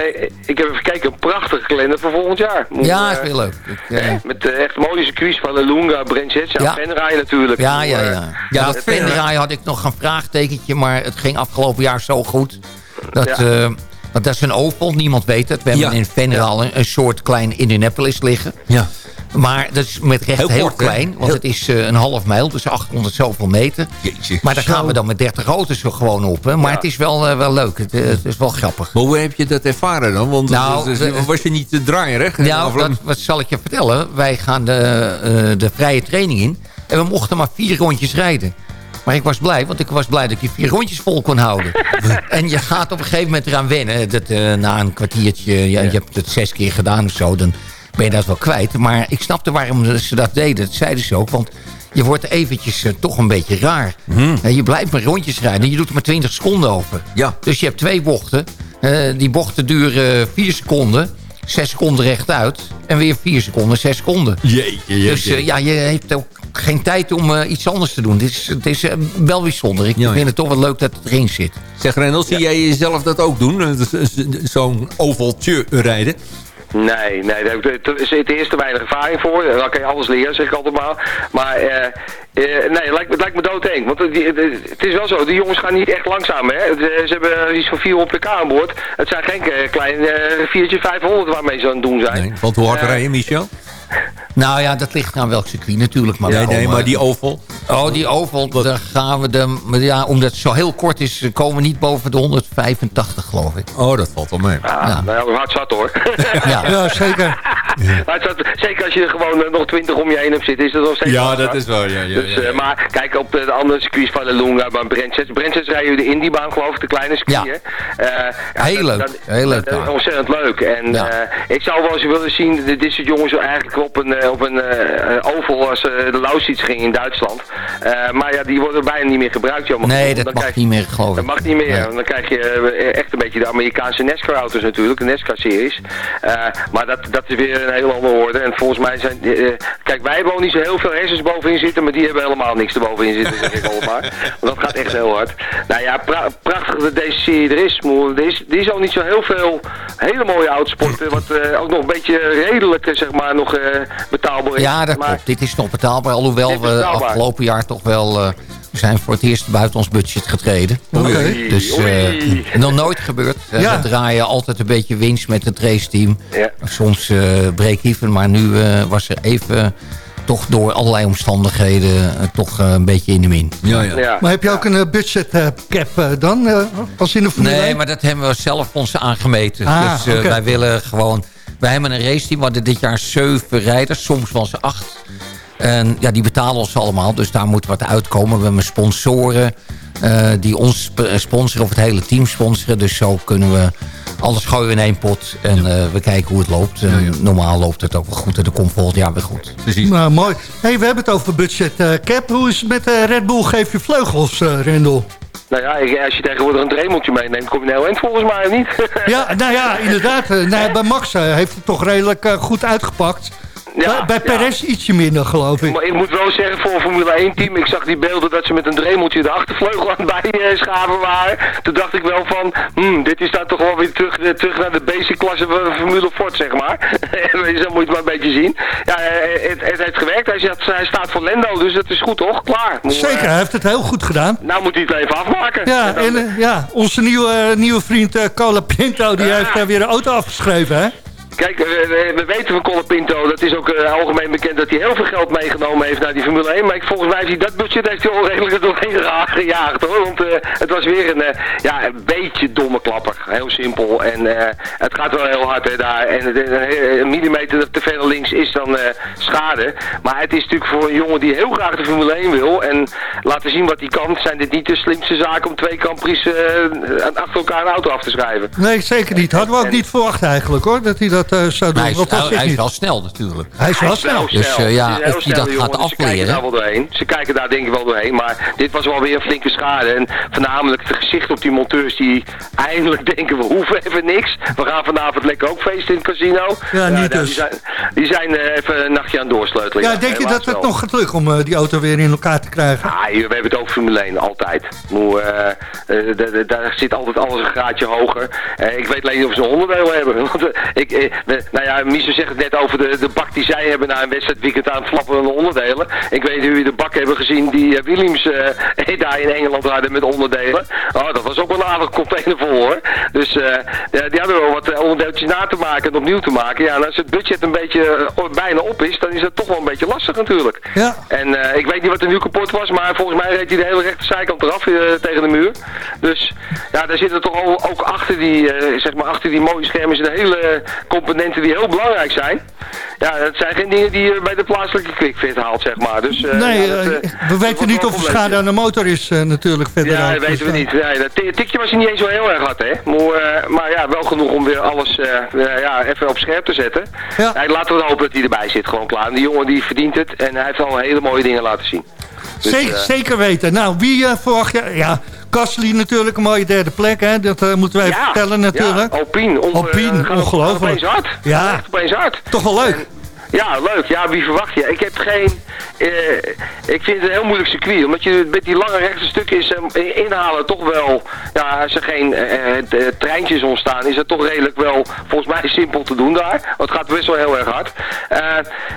ik heb even gekeken, een prachtige kalender voor volgend jaar. Moe, Ja, is heel leuk. Ik, eh, Met echt mooie circuits van Lunga, Brenzet, ja, Ja. Venray natuurlijk. Ja, ja, eh, ja. Ja, dat Venray had ik nog een vraagtekentje, maar het ging afgelopen jaar zo goed. Dat, Ja. eh, want dat is een oval, niemand weet het. We hebben Ja. in Venray al een, een soort klein Indianapolis liggen. Ja. Maar dat is met recht Heel heel, kort, hè? klein, want Heel- het is eh, een half mijl, dus 800 zoveel meter. Jeetje. Maar daar gaan we dan met 30 auto's er gewoon op. Hè. Maar Ja. het is wel, eh, wel leuk, het, eh, het is wel grappig. Maar hoe heb je dat ervaren dan? Want Nou, was je niet te draaierig? Nou, dat, wat zal ik je vertellen? Wij gaan de, de vrije training in. En we mochten maar vier rondjes rijden. Maar ik was blij, want ik was blij dat ik die vier rondjes vol kon houden. en je gaat op een gegeven moment eraan wennen. Dat, eh, na een kwartiertje, ja, je hebt het zes keer gedaan of zo... dan ben je dat wel kwijt. Maar ik snapte waarom ze dat deden. Dat zeiden ze ook, want je wordt eventjes eh, toch een beetje raar. Eh, je blijft maar rondjes rijden. Je doet er maar 20 seconden over. Ja. Dus je hebt twee bochten. Die bochten duren 4 seconden. 6 seconden rechtuit. En weer 4 seconden, 6 seconden. Jeetje, jeetje. Dus ja, je heeft ook geen tijd om eh, iets anders te doen. Het is, het is eh, wel bijzonder. Ik Ja, ja. vind het toch wel leuk dat het erin zit. Zeg Rendel, zie jij jezelf dat ook doen? Eh, z- z- Zo'n ovaltje rijden? Nee, nee, daar er zit eerst te weinig ervaring voor. Dan kan je alles leren, zeg ik altijd maar. Maar eh, eh, nee, het lijkt, me- het lijkt me doodeng. Want het, het- het is wel zo, die jongens gaan niet echt langzaam. Hè? Ze hebben iets van 400 pk aan boord. Het zijn geen klein 4'tje 500 waarmee ze aan het doen zijn. Nee. Want hoe hard rij je, Michel? Nou ja, dat ligt aan welk circuit natuurlijk. Maar Nee, wel, nee, maar eh, die oval. Oh, die oval, daar gaan we de... maar Ja, omdat het zo heel kort is, komen we niet boven de 185, geloof ik. Oh, dat valt wel mee. Ah, Ja. nou, hard zat hoor. Ja. Ja, zeker. Maar zat- zeker als je er gewoon eh, nog 20 om je heen hebt zitten, is dat nog steeds Ja, dat is wel, ja, ja, Dus, ja, eh, maar kijk, op de, de andere circuits van de Lunga, bij Brentses. Brentses rijden we de Indiebaan, geloof ik, de kleine circuit. Ja. hè. Eh, Heel dat- leuk, dat- heel leuk dat is ontzettend leuk. En Ja. eh, ik zou wel eens willen zien, dit dit soort jongens eigenlijk op een, eh, op een eh, oval als eh, de Lausitz ging in Duitsland. Eh, maar ja, die worden bijna niet meer gebruikt. jammer Nee, dat Dan mag krijg- niet meer, geloof dat mag niet meer. Nee. Dan krijg je eh, echt een beetje de Amerikaanse NASCAR-auto's natuurlijk, de NASCAR-series. Eh, maar dat, dat is weer een heel andere orde. En volgens mij zijn... eh, kijk, wij hebben ook niet zo heel veel hersens bovenin zitten, maar die hebben helemaal niks erbovenin zitten, zeg ik allemaal. Want dat gaat echt heel hard. Nou ja, pra- prachtig dat deze serie er is. Er is, er is al niet zo heel veel hele mooie autosporten, wat eh, ook nog een beetje redelijk, eh, zeg maar, nog eh, betaalbaar is. Ja, dat maar, klopt. Dit is nog betaalbaar. Alhoewel we betaalbaar. afgelopen jaar toch wel... eh, we zijn voor het eerst buiten ons budget getreden. Oké. Dus eh, Oei. nog nooit gebeurd. Eh, Ja. We draaien altijd een beetje winst met het raceteam. Ja. Soms eh break-even, maar nu eh, was er even toch door allerlei omstandigheden eh, toch eh, een beetje in de min. Ja, ja. ja. Maar heb je ook een eh, budget eh, cap eh, dan, eh, als in de Nee, 1? maar dat hebben we zelf ons aangemeten. Ah, dus eh, oké. wij willen gewoon... Wij hebben een raceteam, we hadden dit jaar zeven rijders, soms wel ze acht. En ja, die betalen ons allemaal, dus daar moet wat uitkomen. We hebben sponsoren eh, die ons sp- sponsoren of het hele team sponsoren. Dus zo kunnen we alles gooien in één pot en eh, we kijken hoe het loopt. Normaal loopt het ook wel goed en dat komt volgend jaar weer goed. Precies. Nou, mooi. hey, we hebben het over budget eh, cap. Hoe is het met eh, Red Bull Geef je vleugels, eh, Rendel? Nou ja, als je tegenwoordig een dremeltje meeneemt, kom je een heel eind volgens mij, niet? Ja, nou ja, inderdaad. nou, bij Max eh, heeft het toch redelijk eh, goed uitgepakt. Ja, bij bij ja. Perez ietsje minder, geloof ik. Maar ik moet wel zeggen, voor een Formule 1 team, ik zag die beelden dat ze met een dremeltje de achtervleugel aan het bijschaven waren. Toen dacht ik wel van, hmm, dit is dan toch wel weer terug, eh, terug naar de basic klasse van Formule Ford, zeg maar. Zo moet je het maar een beetje zien. Ja, eh, het, het heeft gewerkt. Hij, zegt, hij staat voor Lendo, dus dat is goed toch? Klaar. Moet, Zeker, eh, hij heeft het heel goed gedaan. nou moet hij het even afmaken. Ja, en eh, ja, onze nieuwe, nieuwe vriend eh Cola Pinto, die Ja. heeft daar weer een auto afgeschreven, hè? Kijk, we, we weten van Colin Pinto, dat is ook eh, algemeen bekend dat hij heel veel geld meegenomen heeft naar die Formule 1. Maar ik, volgens mij heeft hij dat budget heeft hij al redelijk doorheen gejaagd hoor. Want eh, het was weer een, eh, ja, een beetje domme klapper. Heel simpel. En het gaat wel heel hard hè, daar. En een, millimeter te veel links is dan schade. Maar het is natuurlijk voor een jongen die heel graag de Formule 1 wil. En laten zien wat hij kan. Zijn dit niet de slimste zaken om twee eh, achter elkaar een auto af te schrijven. Nee, zeker niet. Hadden we ook niet verwacht eigenlijk, hoor, dat hij dat eh, zou doen. Hij is, Want dat hij, is hij is niet. wel snel natuurlijk. Hij is wel snel. Dus, eh, ja, of hij dat gaat Ze kijken daar wel doorheen. Ze kijken daar denk ik wel doorheen. Maar dit was wel weer een flinke schade. En voornamelijk het gezicht op die monteurs die eindelijk denken we hoeven even niks. We gaan vanavond lekker ook feesten in het casino. Ja, niet nou, dus. Die zijn, die zijn eh, even een nachtje aan het doorsleutelen. Ja, denk je dat het wel. nog gaat lukken om die auto weer in elkaar te krijgen? Ah, hier, we hebben het over Formule 1, altijd. Daar zit altijd alles een graadje hoger. Eh, ik weet alleen niet of ze een onderdeel hebben. Want, ik, nou ja, Miesje zegt het net over de, de bak die zij hebben na een wedstrijdweekend aan flapperende onderdelen. Ik weet niet of jullie de bak hebben gezien die eh, Williams eh, daar in Engeland hadden met onderdelen. Oh, dat was ook wel een aardig container vol hoor. Dus ja, die hadden wel wat onderdeeltjes na te maken en opnieuw te maken. Ja, en als het budget een beetje bijna op is, dan is het toch wel een beetje lastig natuurlijk. Ja. En ik weet niet wat er nu kapot was, maar volgens mij reed hij de hele rechte zijkant eraf tegen de muur. Dus ja, daar zitten toch al, ook achter die, zeg maar achter die mooie schermen zit een hele componenten die heel belangrijk zijn. Ja, dat zijn geen dingen die je bij de plaatselijke quickfit haalt, zeg maar. Dus, uh, nee, ja, dat, uh, we weten niet of er schade aan de motor is uh, natuurlijk verder. Ja, dat weten we niet. Nee, dat tikje was niet eens zo heel erg hard, hè. Maar, maar ja, wel genoeg om weer alles ja, even op scherp te zetten. Ja. Laten we hopen dat hij erbij zit, gewoon klaar. Die jongen die verdient het en hij heeft al hele mooie dingen laten zien. Dus, zeker, zeker weten. Nou, wie verwacht je? Ja, Gasly natuurlijk een mooie derde plek, hè? Dat uh, moeten wij ja, vertellen natuurlijk. Ja, Alpine. On, Alpine, uh, ongelooflijk. Opeens hard. Ja. Echt opeens hard. Toch wel leuk. En, ja, leuk. Ja, wie verwacht je? Ik heb geen... Uh, ik vind het een heel moeilijk circuit. Omdat je met die lange rechte stukken is uh, inhalen toch wel... Ja, als er geen uh, treintjes ontstaan, is het toch redelijk wel volgens mij simpel te doen daar. Want het gaat best wel heel erg hard.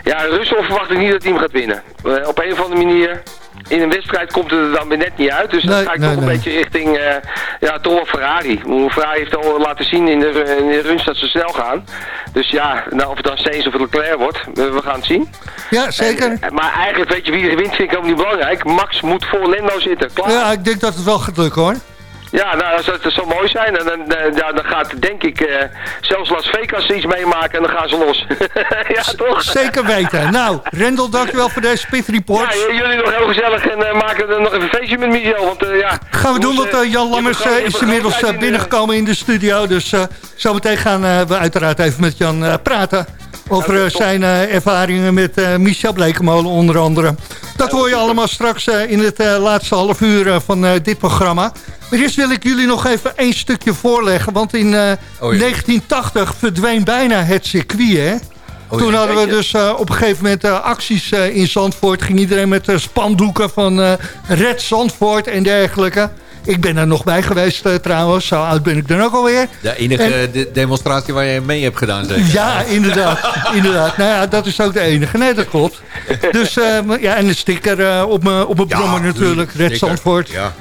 ja, Russell verwacht ik niet dat hij hem gaat winnen. op een of andere manier in een wedstrijd komt het er dan weer net niet uit. Dus dan nee, ga ik nee, toch een beetje richting, uh, ja, toch wel Ferrari. Ferrari heeft al laten zien in de, in de runs dat ze snel gaan. Dus ja, nou, of het dan Sainz of Leclerc wordt, we, we gaan het zien. Ja, zeker. En, maar eigenlijk weet je wie er wint, vind ik ook niet belangrijk. Max moet voor Lendo zitten, klaar. Ja, ik denk dat het wel gaat lukken hoor. Ja, nou, als het zou mooi zijn. En dan, dan, ja, dan gaat, denk ik, uh, zelfs Las Vegas iets meemaken en dan gaan ze los. ja, toch? Zeker weten. Nou, Rendel, dankjewel voor deze Pit Report. Ja, jullie nog heel gezellig en uh, maken er nog even een feestje met Michel. Want, uh, ja, gaan we doen, want Jan Lammers is inmiddels binnengekomen in de studio. Dus zometeen gaan we uiteraard even met Jan praten. Over ja, zijn ervaringen met Michel Blekemolen onder andere. Dat hoor je allemaal straks in het laatste half uur van dit programma. Maar eerst wil ik jullie nog even één stukje voorleggen. Want in uh, oh, ja. 1980 verdween bijna het circuit, hè? Oh, Toen hadden we dus uh, op een gegeven moment uh, acties in Zandvoort. Ging iedereen met spandoeken van Red Zandvoort en dergelijke. Ik ben er nog bij geweest uh, trouwens. Zo oud ben ik dan ook alweer. De enige en, de demonstratie waar je mee hebt gedaan, zeker? Ja, inderdaad. inderdaad. Nou ja, dat is ook de enige. Nee, dat klopt. Dus uh, ja, en een sticker uh, op mijn op ja, brommer natuurlijk. Red Zandvoort. Ja.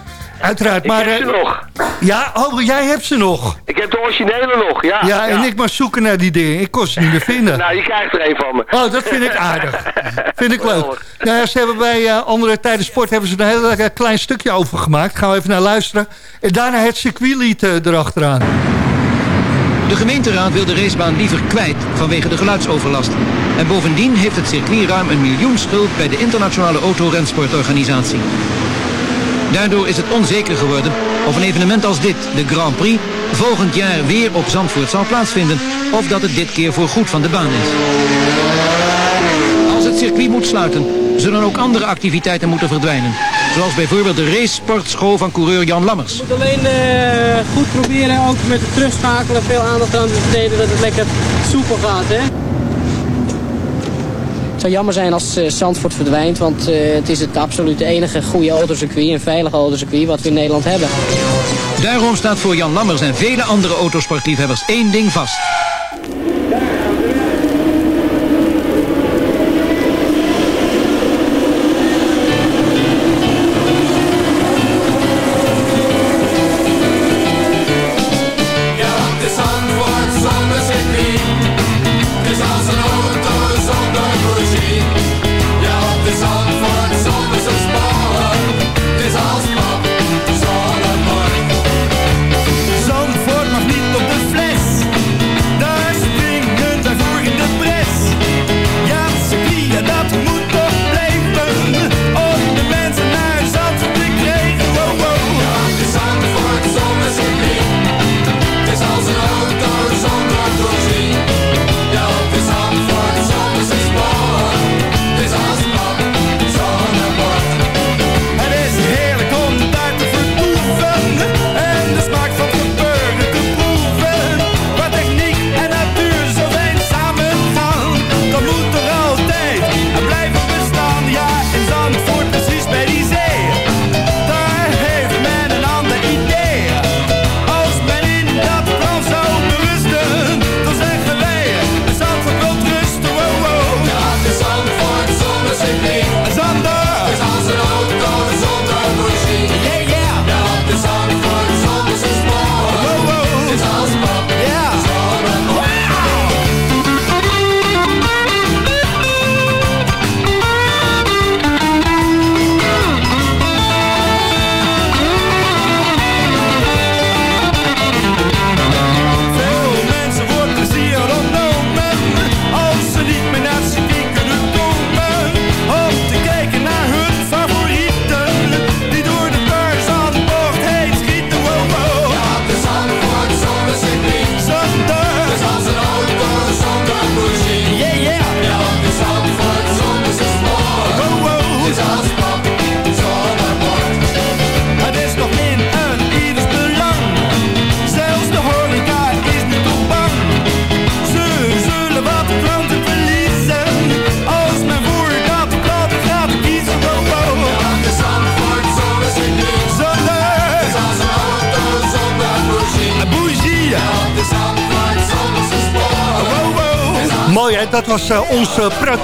Uiteraard, maar... Ik heb ze nog. Ja, oh, jij hebt ze nog. Ik heb de originele nog, ja. Ja, en ja. ik maar zoeken naar die dingen. Ik kon ze niet meer vinden. nou, je krijgt er een van me. Oh, dat vind ik aardig. vind ik leuk. Nou ja, ze hebben bij uh, andere tijden sport hebben ze een heel uh, klein stukje over gemaakt. Gaan we even naar luisteren. En daarna het circuitlied uh, erachteraan. De gemeenteraad wil de racebaan liever kwijt vanwege de geluidsoverlast. En bovendien heeft het circuit ruim een miljoen schuld bij de internationale autorensportorganisatie. Daardoor is het onzeker geworden of een evenement als dit, de Grand Prix, volgend jaar weer op Zandvoort zal plaatsvinden. Of dat het dit keer voor goed van de baan is. Als het circuit moet sluiten, zullen ook andere activiteiten moeten verdwijnen. Zoals bijvoorbeeld de racesportschool van coureur Jan Lammers. Je moet alleen uh, goed proberen, ook met het terugschakelen, veel aandacht aan te besteden dat het lekker soepel gaat. Hè? Het zou jammer zijn als uh, Zandvoort verdwijnt, want uh, het is het absoluut enige goede autocircuit, een veilige autocircuit wat we in Nederland hebben. Daarom staat voor Jan Lammers en vele andere autosportliefhebbers één ding vast.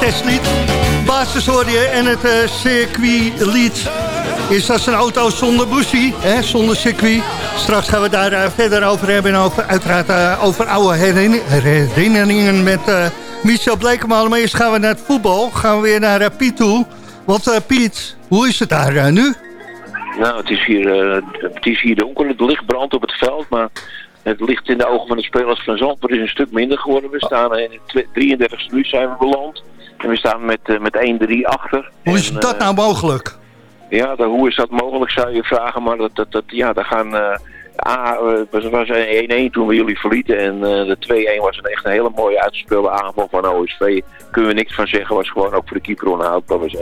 Protestlied. Basis en het uh, circuitlied is dat een auto zonder busie, hè, zonder circuit. Straks gaan we daar verder over hebben en over, uiteraard over oude herinneringen met Michel Blekemal. Maar eerst gaan we naar het voetbal, gaan we weer naar Piet toe. Want Piet, hoe is het daar nu? Nou, het is, hier, het is hier donker, het licht brandt op het veld, maar het licht in de ogen van de spelers van Zandvoort is een stuk minder geworden. We staan in het 33e minuut zijn we beland. En we staan met, uh, met 1-3 achter. Hoe is en, dat uh, nou mogelijk? Ja, de, hoe is dat mogelijk zou je vragen. Maar dat, dat, dat, ja, daar gaan... Uh, A, het was 1-1 toen we jullie verlieten. En de 2-1 was een echt een hele mooie uitgespeelde aanval van OSV. Kunnen we niks van zeggen. Was gewoon ook voor de keeper onhoud. Dat was 1-2.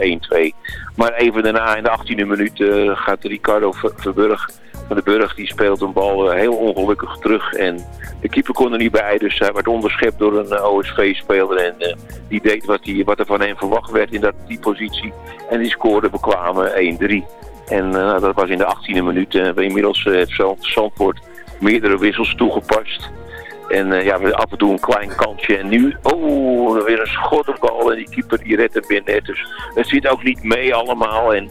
Maar even daarna in de 18e minuut gaat Ricardo Verburg van de Burg die speelt een bal heel ongelukkig terug. En de keeper kon er niet bij, dus hij werd onderschept door een OSV-speler. En uh, die deed wat, die, wat er van hem verwacht werd in dat, die positie. En die scoorde bekwamen 1-3. En uh, dat was in de 18e minuut. Uh, inmiddels heeft Zandvoort meerdere wissels toegepast. En uh, ja, af en toe een klein kansje. En nu, oh, weer een schot op goal. En die keeper die redt er binnen. Dus het zit ook niet mee allemaal. En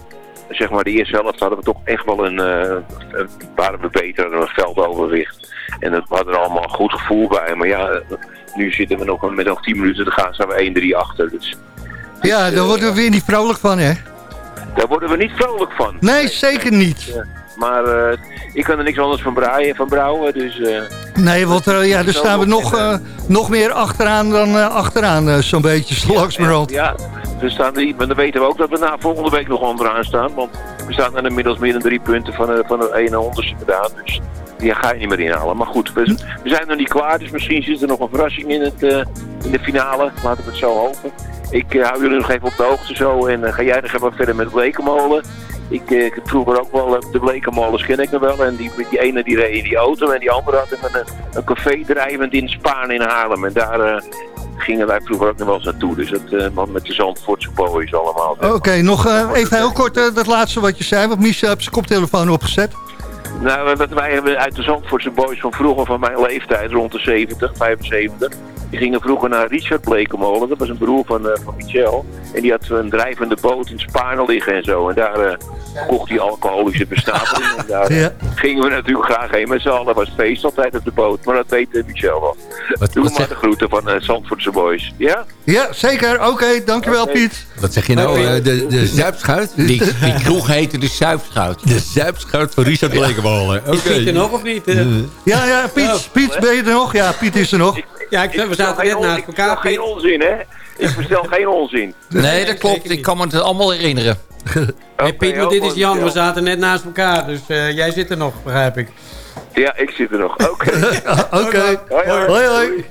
zeg maar de eerste helft hadden we toch echt wel een, uh, een waren we beter dan een veldoverwicht. En dat hadden er allemaal een goed gevoel bij. Maar ja, nu zitten we nog met nog 10 minuten te gaan, staan we 1-3 achter. Dus, ja, daar worden we weer niet vrolijk van, hè? Daar worden we niet vrolijk van. Nee, zeker niet. Ja. Maar uh, ik kan er niks anders van, braaien, van brouwen, dus... Uh, nee, want uh, ja, daar staan we nog, nog meer achteraan dan achteraan, zo'n beetje, slagsbrand. Ja, ja, we staan er, maar dan weten we ook dat we na volgende week nog onderaan staan. Want we staan er inmiddels meer dan drie punten van, de, van het ene onderste gedaan. Dus die ga je niet meer inhalen. Maar goed, we, we, zijn nog niet klaar, dus misschien zit er nog een verrassing in, het, in de finale. Laten we het zo hopen. Ik hou jullie nog even op de hoogte zo en ga jij nog even verder met Blekenmolen. Ik, ik heb vroeger ook wel de blekenmolens ken ik nog wel. En die, die ene die reed in die auto en die andere had een, een café drijvend in Spaan in Haarlem. En daar uh, gingen wij vroeger ook nog wel eens naartoe. Dus dat uh, met de Zandvoortse boys allemaal. Oké, nog even heel kort dat laatste wat je zei. Want Michel heeft zijn koptelefoon opgezet. Nou, wat wij hebben uit de Zandvoortse boys van vroeger van mijn leeftijd, rond de 70, 75. Die gingen vroeger naar Richard Blekemolen. Dat was een broer van, uh, van Michel. En die had een drijvende boot in Spaarne liggen en zo. En daar uh, kocht hij alcoholische bestapeling. en daar ja. gingen we natuurlijk graag heen met z'n allen. Dat was feest altijd op de boot. Maar dat weet Michel wel. Wat, Doe wat maar de groeten van uh, Zandvoortse Boys. Ja? Ja, zeker. Oké, okay, dankjewel okay. Piet. Wat zeg je nou? Okay. de de Zuipschuit? Die, die kroeg heette de Zuipschuit. De Zuipschuit van Richard Blekemolen. Is Piet er nog of niet? Ja, ja, Piet, Piet ben je er nog? Ja, Piet is er nog. Ja, ik, we zaten net naast elkaar. Ik geen onzin, hè? Ik verstel geen onzin. Nee, dat klopt. Ik kan me het allemaal herinneren. hey, Piet, maar dit is Jan. We zaten net naast elkaar. Dus uh, jij zit er nog, begrijp ik. Ja, ik zit er nog. Oké. Oké. Okay. Hoi, hoi. hoi, hoi.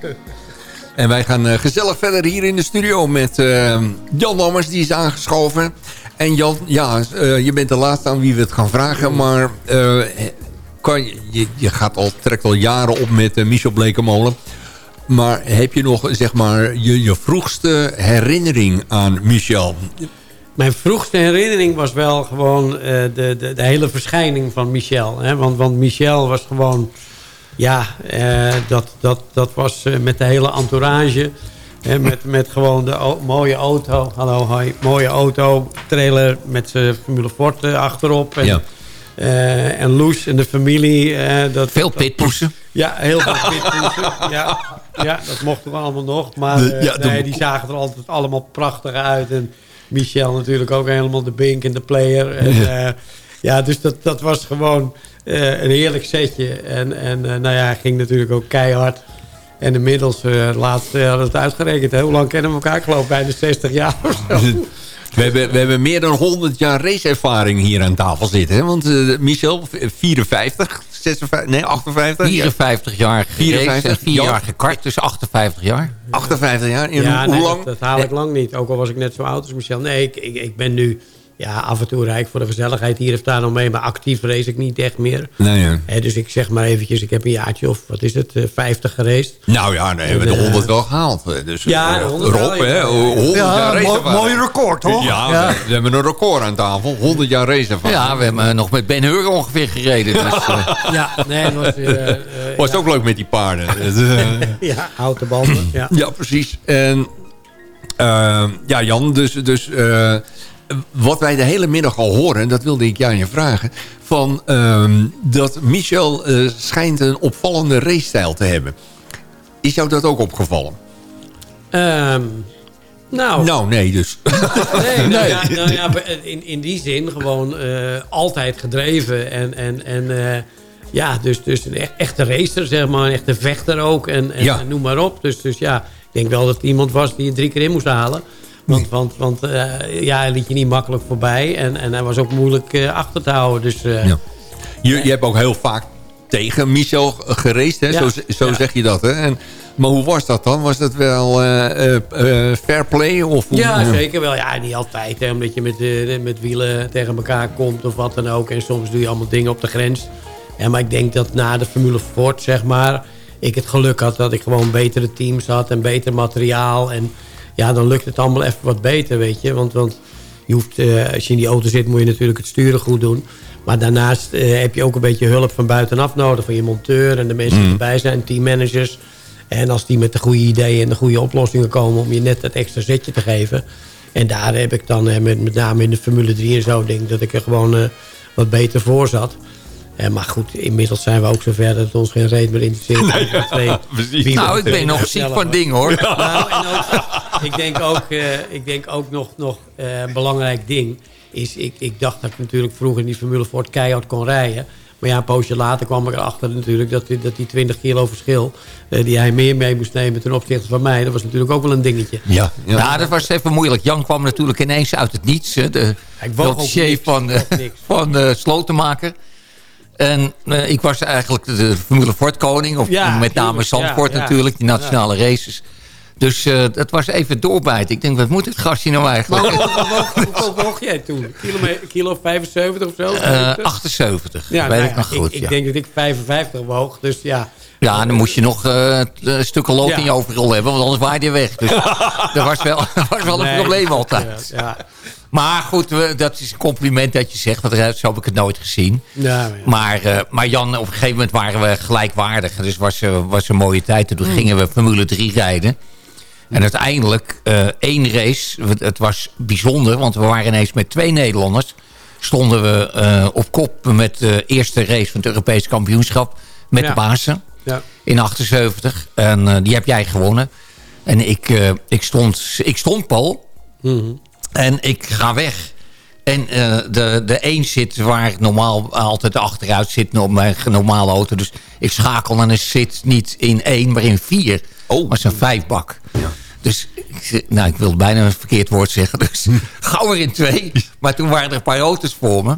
En wij gaan uh, gezellig verder hier in de studio met uh, Jan Lammers. Die is aangeschoven. En Jan, ja, je bent de laatste aan wie we het gaan vragen. Maar kan je, je, gaat al, trekt al jaren op met Michel Blekemolen. Maar heb je nog, zeg maar, je, je vroegste herinnering aan Michel? Mijn vroegste herinnering was wel gewoon de, de, de, hele verschijning van Michel. Hè? Want, want Michel was gewoon... Ja, uh, dat, dat, dat was uh, met de hele entourage. Hè? Met, met gewoon de mooie auto. Hallo, hoi. Mooie auto. Trailer met zijn Formule Ford achterop. En, ja. en Loes en de familie. dat, Veel pitpoesen. Ja, heel veel pitpoesen. ja, ja, dat mochten we allemaal nog. Maar de, ja, de, nee, die zagen er altijd allemaal prachtig uit. En Michel natuurlijk ook helemaal de bink en de player. En, ja. Ja, dus dat, dat was gewoon een heerlijk setje. En, en uh, nou ja, ging natuurlijk ook keihard. En inmiddels, laatst hadden we het uitgerekend. Hè? Hoe lang kennen we elkaar? Ik geloof bijna 60 jaar of zo. We hebben, we hebben meer dan 100 jaar raceervaring hier aan tafel zitten. Hè? Want uh, Michel, 54, 56, nee, 58. 54 jaar 54, en 4 jaar gekart, dus 58 jaar. 58 jaar? In ja, hoe nee, lang? Dat, dat, haal ik lang niet. Ook al was ik net zo oud als Michel. Nee, ik, ik, ik ben nu ja, af en toe rijk voor de gezelligheid hier of daar nog mee. Maar actief race ik niet echt meer. Nee, ja. He, dus ik zeg maar eventjes, ik heb een jaartje of wat is het, 50 geraced. Nou ja, nee, we hebben de 100 wel gehaald. Dus, ja, de 100 Rob, hè, 100 ja, jaar mo mooi record, toch? Ja, ja. We, we, hebben een record aan tafel. 100 jaar race Ja, we hebben nog met Ben Hur ongeveer gereden. Dus, uh. ja, nee, was, uh, Was ook leuk met die paarden. ja, houten banden. Ja, ja precies. En ja, Jan, dus... dus wat wij de hele middag al horen, dat wilde ik jou je vragen... Van, ehm, dat Michel schijnt een opvallende racestijl te hebben. Is jou dat ook opgevallen? Um, nou, nou, nee dus. Nee, nou, Ja, nou ja, in, in die zin gewoon uh, altijd gedreven. En, en, en uh, ja, dus, dus een echte racer, zeg maar. Een echte vechter ook. En, en, ja. en, noem maar op. Dus, dus ja, ik denk wel dat iemand was die je drie keer in moest halen. Want, want, want uh, ja, hij liet je niet makkelijk voorbij. En, en hij was ook moeilijk achter te houden. Dus, ja. je, je hebt ook heel vaak tegen Michel gereisd, hè? Ja. Zo, zo zeg je dat, hè? En, maar hoe was dat dan? Was dat wel uh, uh, fair play? Of hoe? Ja, zeker wel. Ja, niet altijd. Hè, omdat je met, uh, met wielen tegen elkaar komt of wat dan ook. En soms doe je allemaal dingen op de grens. Ja, maar ik denk dat na de Formule Ford, zeg maar... ik het geluk had dat ik gewoon betere teams had en beter materiaal. En ja, dan lukt het allemaal even wat beter, weet je. Want, want je hoeft, als je in die auto zit, moet je natuurlijk het sturen goed doen. Maar daarnaast heb je ook een beetje hulp van buitenaf nodig. Van je monteur en de mensen die mm. erbij zijn, teammanagers... En als die met de goede ideeën en de goede oplossingen komen... om je net dat extra zetje te geven. En daar heb ik dan, met, met name in de Formule 3 en zo... denk dat ik er gewoon uh, wat beter voor zat. En maar goed, inmiddels zijn we ook zover dat het ons geen reet meer interesseert. Nee, ja, twee nou, ik ben nog ziek van ding hoor. Nou, en ook, ik denk ook, uh, ik denk ook nog, nog uh, een belangrijk ding... is ik, ik dacht dat ik natuurlijk vroeger in die Formule Ford keihard kon rijden... Maar ja, een poosje later kwam ik erachter natuurlijk dat die, dat die 20 kilo verschil... Uh, die hij meer mee moest nemen ten opzichte van mij... dat was natuurlijk ook wel een dingetje. Ja, ja. Nou, dat was even moeilijk. Jan kwam natuurlijk ineens uit het niets. De chef van, uh, van uh, Slotenmaker. En uh, ik was eigenlijk de Formule Ford koning. Of ja, met name Zandvoort ja, natuurlijk, die nationale races. Dus uh, dat was even doorbijten. Ik denk, wat moet het gastje nou eigenlijk? hoeveel woog jij toen? Kilo, kilo 75 of zo? Uh, 78, ja, weet nou ik nog goed. Ik, ik denk dat ik 55 woog, dus ja... Ja, dan moest je nog uh, stukken lood ja. in je overrol hebben, want anders waaide je weg. Dus dat was wel, was wel een probleem altijd. Ja, maar goed, dat is een compliment dat je zegt, want zo heb ik het nooit gezien. Ja, maar, maar Jan, op een gegeven moment waren we gelijkwaardig. Dus was, was een mooie tijd. Toen mm. gingen we Formule 3 rijden. En uiteindelijk uh, één race, het was bijzonder, want we waren ineens met twee Nederlanders. Stonden we uh, op kop met de eerste race van het Europese kampioenschap met ja. de bazen ja. in 78. En uh, die heb jij gewonnen. En ik, ik, stond, ik stond Paul. Mm -hmm. En ik ga weg. En de, de een zit waar ik normaal altijd achteruit zit op mijn normale auto. Dus ik schakel en ik zit niet in één, maar in vier. Oh. Maar zo'n vijfbak. Ja. Dus nou, ik wilde bijna een verkeerd woord zeggen. Dus gauw er in twee. Maar toen waren er een paar auto's voor me.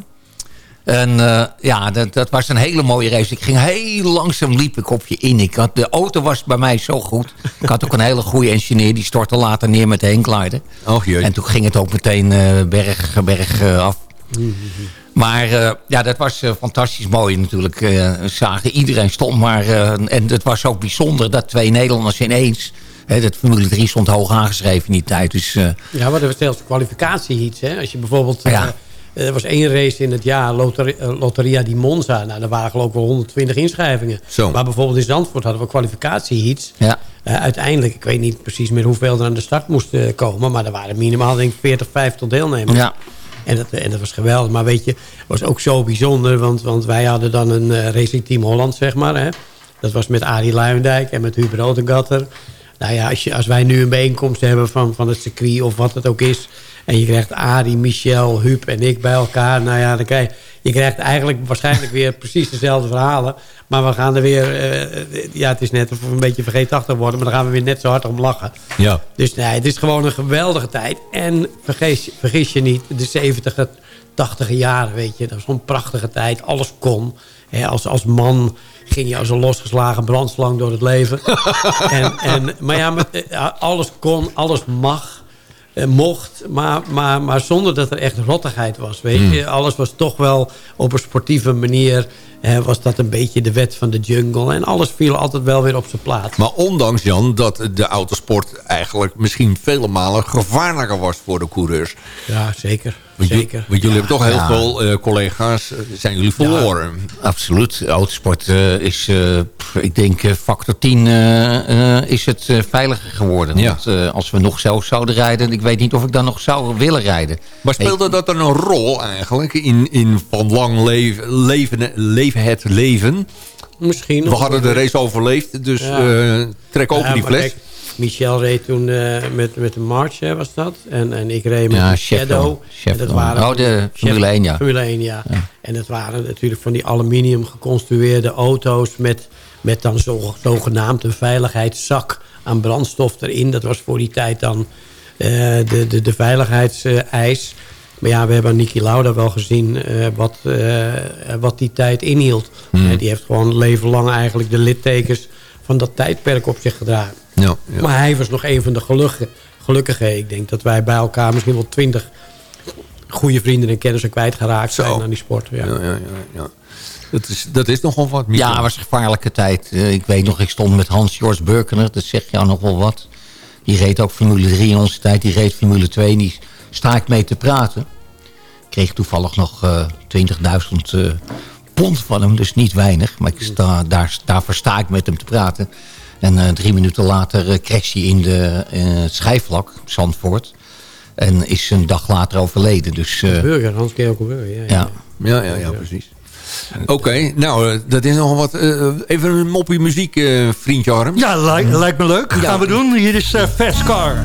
En uh, ja, dat, dat, was een hele mooie race. Ik ging heel langzaam liep ik op je in. Ik had, de auto was bij mij zo goed. Ik had ook een hele goede engineer. Die stortte later neer met de heenkleider. Oh, jee. En toen ging het ook meteen uh, berg, berg uh, af. Maar ja, dat was fantastisch mooi natuurlijk. zagen iedereen stond maar. en het was ook bijzonder dat twee Nederlanders ineens He, dat Formule 3 stond hoog aangeschreven in die tijd. Dus, uh... Ja, maar er was zelfs kwalificatieheats. Hè? Als je bijvoorbeeld... Ja. Er was één race in het jaar, Lotteria, Lotteria di Monza. Nou, daar waren geloof ik wel 120 inschrijvingen. Zo. Maar bijvoorbeeld in Zandvoort hadden we kwalificatieheats. Ja. Uh, uiteindelijk, ik weet niet precies meer hoeveel er aan de start moesten komen. Maar er waren minimaal denk ik 40, 50 deelnemers. Ja. En dat, en dat was geweldig. Maar weet je, het was ook zo bijzonder. Want, want wij hadden dan een uh, Racing Team Holland, zeg maar. Hè? Dat was met Arie Luijendijk en met Hubert Otengatter. Nou ja, als, je, als wij nu een bijeenkomst hebben van, van het circuit of wat het ook is... en je krijgt Arie, Michel, Huub en ik bij elkaar... nou ja, dan krijg je, je krijgt eigenlijk waarschijnlijk weer precies dezelfde verhalen... maar we gaan er weer... Uh, ja, het is net of we een beetje vergeetachtig worden... maar dan gaan we weer net zo hard om lachen. Ja. Dus nee, het is gewoon een geweldige tijd. En vergis, vergis je niet, de 70 80 jaren, weet je... dat was zo'n prachtige tijd, alles kon... He, als, als man ging je als een losgeslagen brandslang door het leven. en, en, maar ja, eh, alles kon, alles mag, eh, mocht, maar, maar, maar zonder dat er echt rottigheid was. Weet je? Hmm. Alles was toch wel op een sportieve manier was dat een beetje de wet van de jungle. En alles viel altijd wel weer op zijn plaats. Maar ondanks, Jan, dat de autosport eigenlijk misschien vele malen gevaarlijker was voor de coureurs. Ja, zeker. Want, zeker. want jullie ja, hebben toch heel ja. veel uh, collega's, uh, zijn jullie verloren. Ja, absoluut. Autosport uh, is, ik denk, factor 10 is het veiliger geworden. Ja. Want, als we nog zelf zouden rijden, ik weet niet of ik dan nog zou willen rijden. Maar speelde hey. dat dan een rol eigenlijk in, in van lang leven, leven, leven het leven? Misschien. We hadden de race overleefd, dus ja. trek open die fles. Kijk, Michel reed toen uh, met, met de March, hè, was dat. En, en ik reed met ja, de Shadow. En dat waren oh, de Formule 1, ja. Formule 1, ja. ja. En het waren natuurlijk van die aluminium geconstrueerde auto's... met, met dan zo, zogenaamd een veiligheidszak aan brandstof erin. Dat was voor die tijd dan uh, de, de, de veiligheidseis. Maar ja, we hebben aan Niki Lauda wel gezien uh, wat, wat die tijd inhield. Hmm. die heeft gewoon leven lang eigenlijk de littekens van dat tijdperk op zich gedragen. Ja, ja. Maar hij was nog een van de gelukkigen. Gelukkige. Ik denk dat wij bij elkaar misschien wel twintig goede vrienden en kennissen kwijtgeraakt Zo. zijn aan die sport. Ja. Ja, ja, ja, ja. Dat, is, dat is nogal wat. Michael. Ja, het was een gevaarlijke tijd. Uh, ik weet nog, ik stond met Hans-Jors Burkener. Dat zegt jou nog wel wat. Die reed ook Formule 3 in onze tijd. Die reed Formule 2. En die sta ik mee te praten. Ik kreeg toevallig nog uh, 20.000 uh, pond van hem. Dus niet weinig. Maar ik sta, daar, daarvoor sta ik met hem te praten. En uh, drie minuten later uh, kreeg hij in, de, in het schijfvlak, Zandvoort. En is een dag later overleden. Dus, uh, burger, Hans Georg Burger. Ja, ja. Ja, ja, ja, precies. Oké, okay, nou, dat is nog wat. Uh, even een moppie muziek, uh, vriendje Harm. Ja, lijkt, lijkt me leuk. Ja. Gaan we doen. Hier is uh, Fast Car.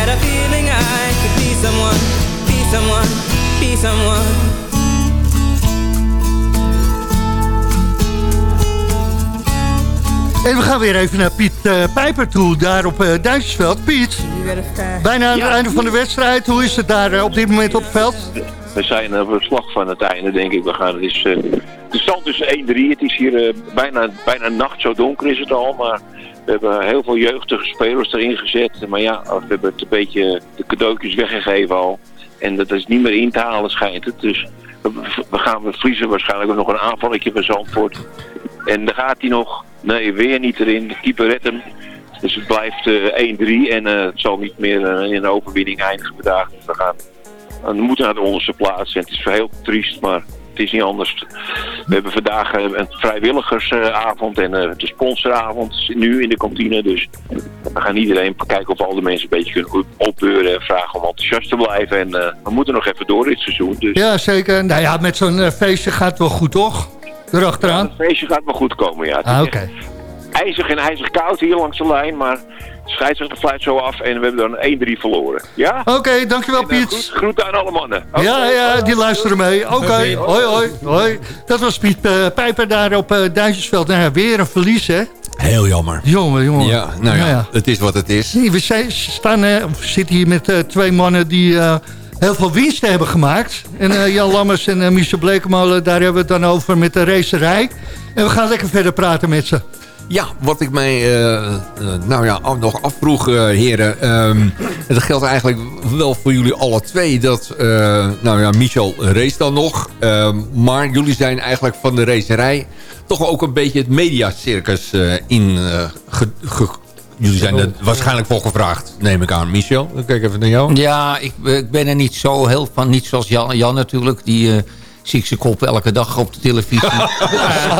Had a feeling I could be someone, be someone, be someone. En we gaan weer even naar Piet uh, Pijper toe, daar op uh, Duitsersveld. Piet, bijna aan het einde van de wedstrijd. Hoe is het daar uh, op dit moment op het veld? We zijn op het slag van het einde, denk ik. We gaan, het is, de stand is 1-3. Het is hier bijna, bijna nacht, zo donker is het al. Maar we hebben heel veel jeugdige spelers erin gezet. Maar ja, we hebben het een beetje de cadeautjes weggegeven al. En dat is niet meer in te halen, schijnt het. Dus we, gaan we vriezen waarschijnlijk nog een aanvalletje van Zandvoort. En dan gaat hij nog. Nee, weer niet erin. De keeper redt hem. Dus het blijft uh, 1-3 en uh, het zal niet meer uh, in een overwinning eindigen vandaag. We gaan we moeten naar de onderste plaats. En het is heel triest, maar is niet anders. We hebben vandaag een vrijwilligersavond en de sponsoravond nu in de kantine. Dus we gaan iedereen kijken of al de mensen een beetje kunnen opbeuren en vragen om enthousiast te blijven. En we moeten nog even door dit seizoen. Dus. Ja, zeker. Nou ja, met zo'n feestje gaat het wel goed, toch? Erachteraan? Ja, het feestje gaat wel goed komen, ja. Ah, oké. IJzig en ijzig koud hier langs de lijn, maar scheidsrechter fluit zo af en we hebben dan 1-3 verloren. Ja? Oké, dankjewel Piet. Goed, groet aan alle mannen. Ja, ja, die luisteren mee. Oké, hoi, hoi, hoi. Dat was Piet uh, Pijper daar op uh, Duitsersveld. Nou ja, weer een verlies, hè? Heel jammer. Jongen, jongen. Ja, nou ja, nou ja. het is wat het is. Nee, we zijn, staan, uh, zitten hier met twee mannen die heel veel winsten hebben gemaakt. En Jan Lammers en Michel Blekemolen, daar hebben we het dan over met de racerij. En we gaan lekker verder praten met ze. Ja, wat ik mij uh, nou ja, nog afvroeg, uh, heren. Um, dat geldt eigenlijk wel voor jullie alle twee. Dat, uh, nou ja, Michel race dan nog. Ehm, maar jullie zijn eigenlijk van de racerij toch ook een beetje het mediacircus in Jullie zijn er waarschijnlijk voor gevraagd, neem ik aan. Michel, dan kijk even naar jou. Ja, ik, ik ben er niet zo heel van. Niet zoals Jan, Jan natuurlijk, die zie ik zijn kop elke dag op de televisie.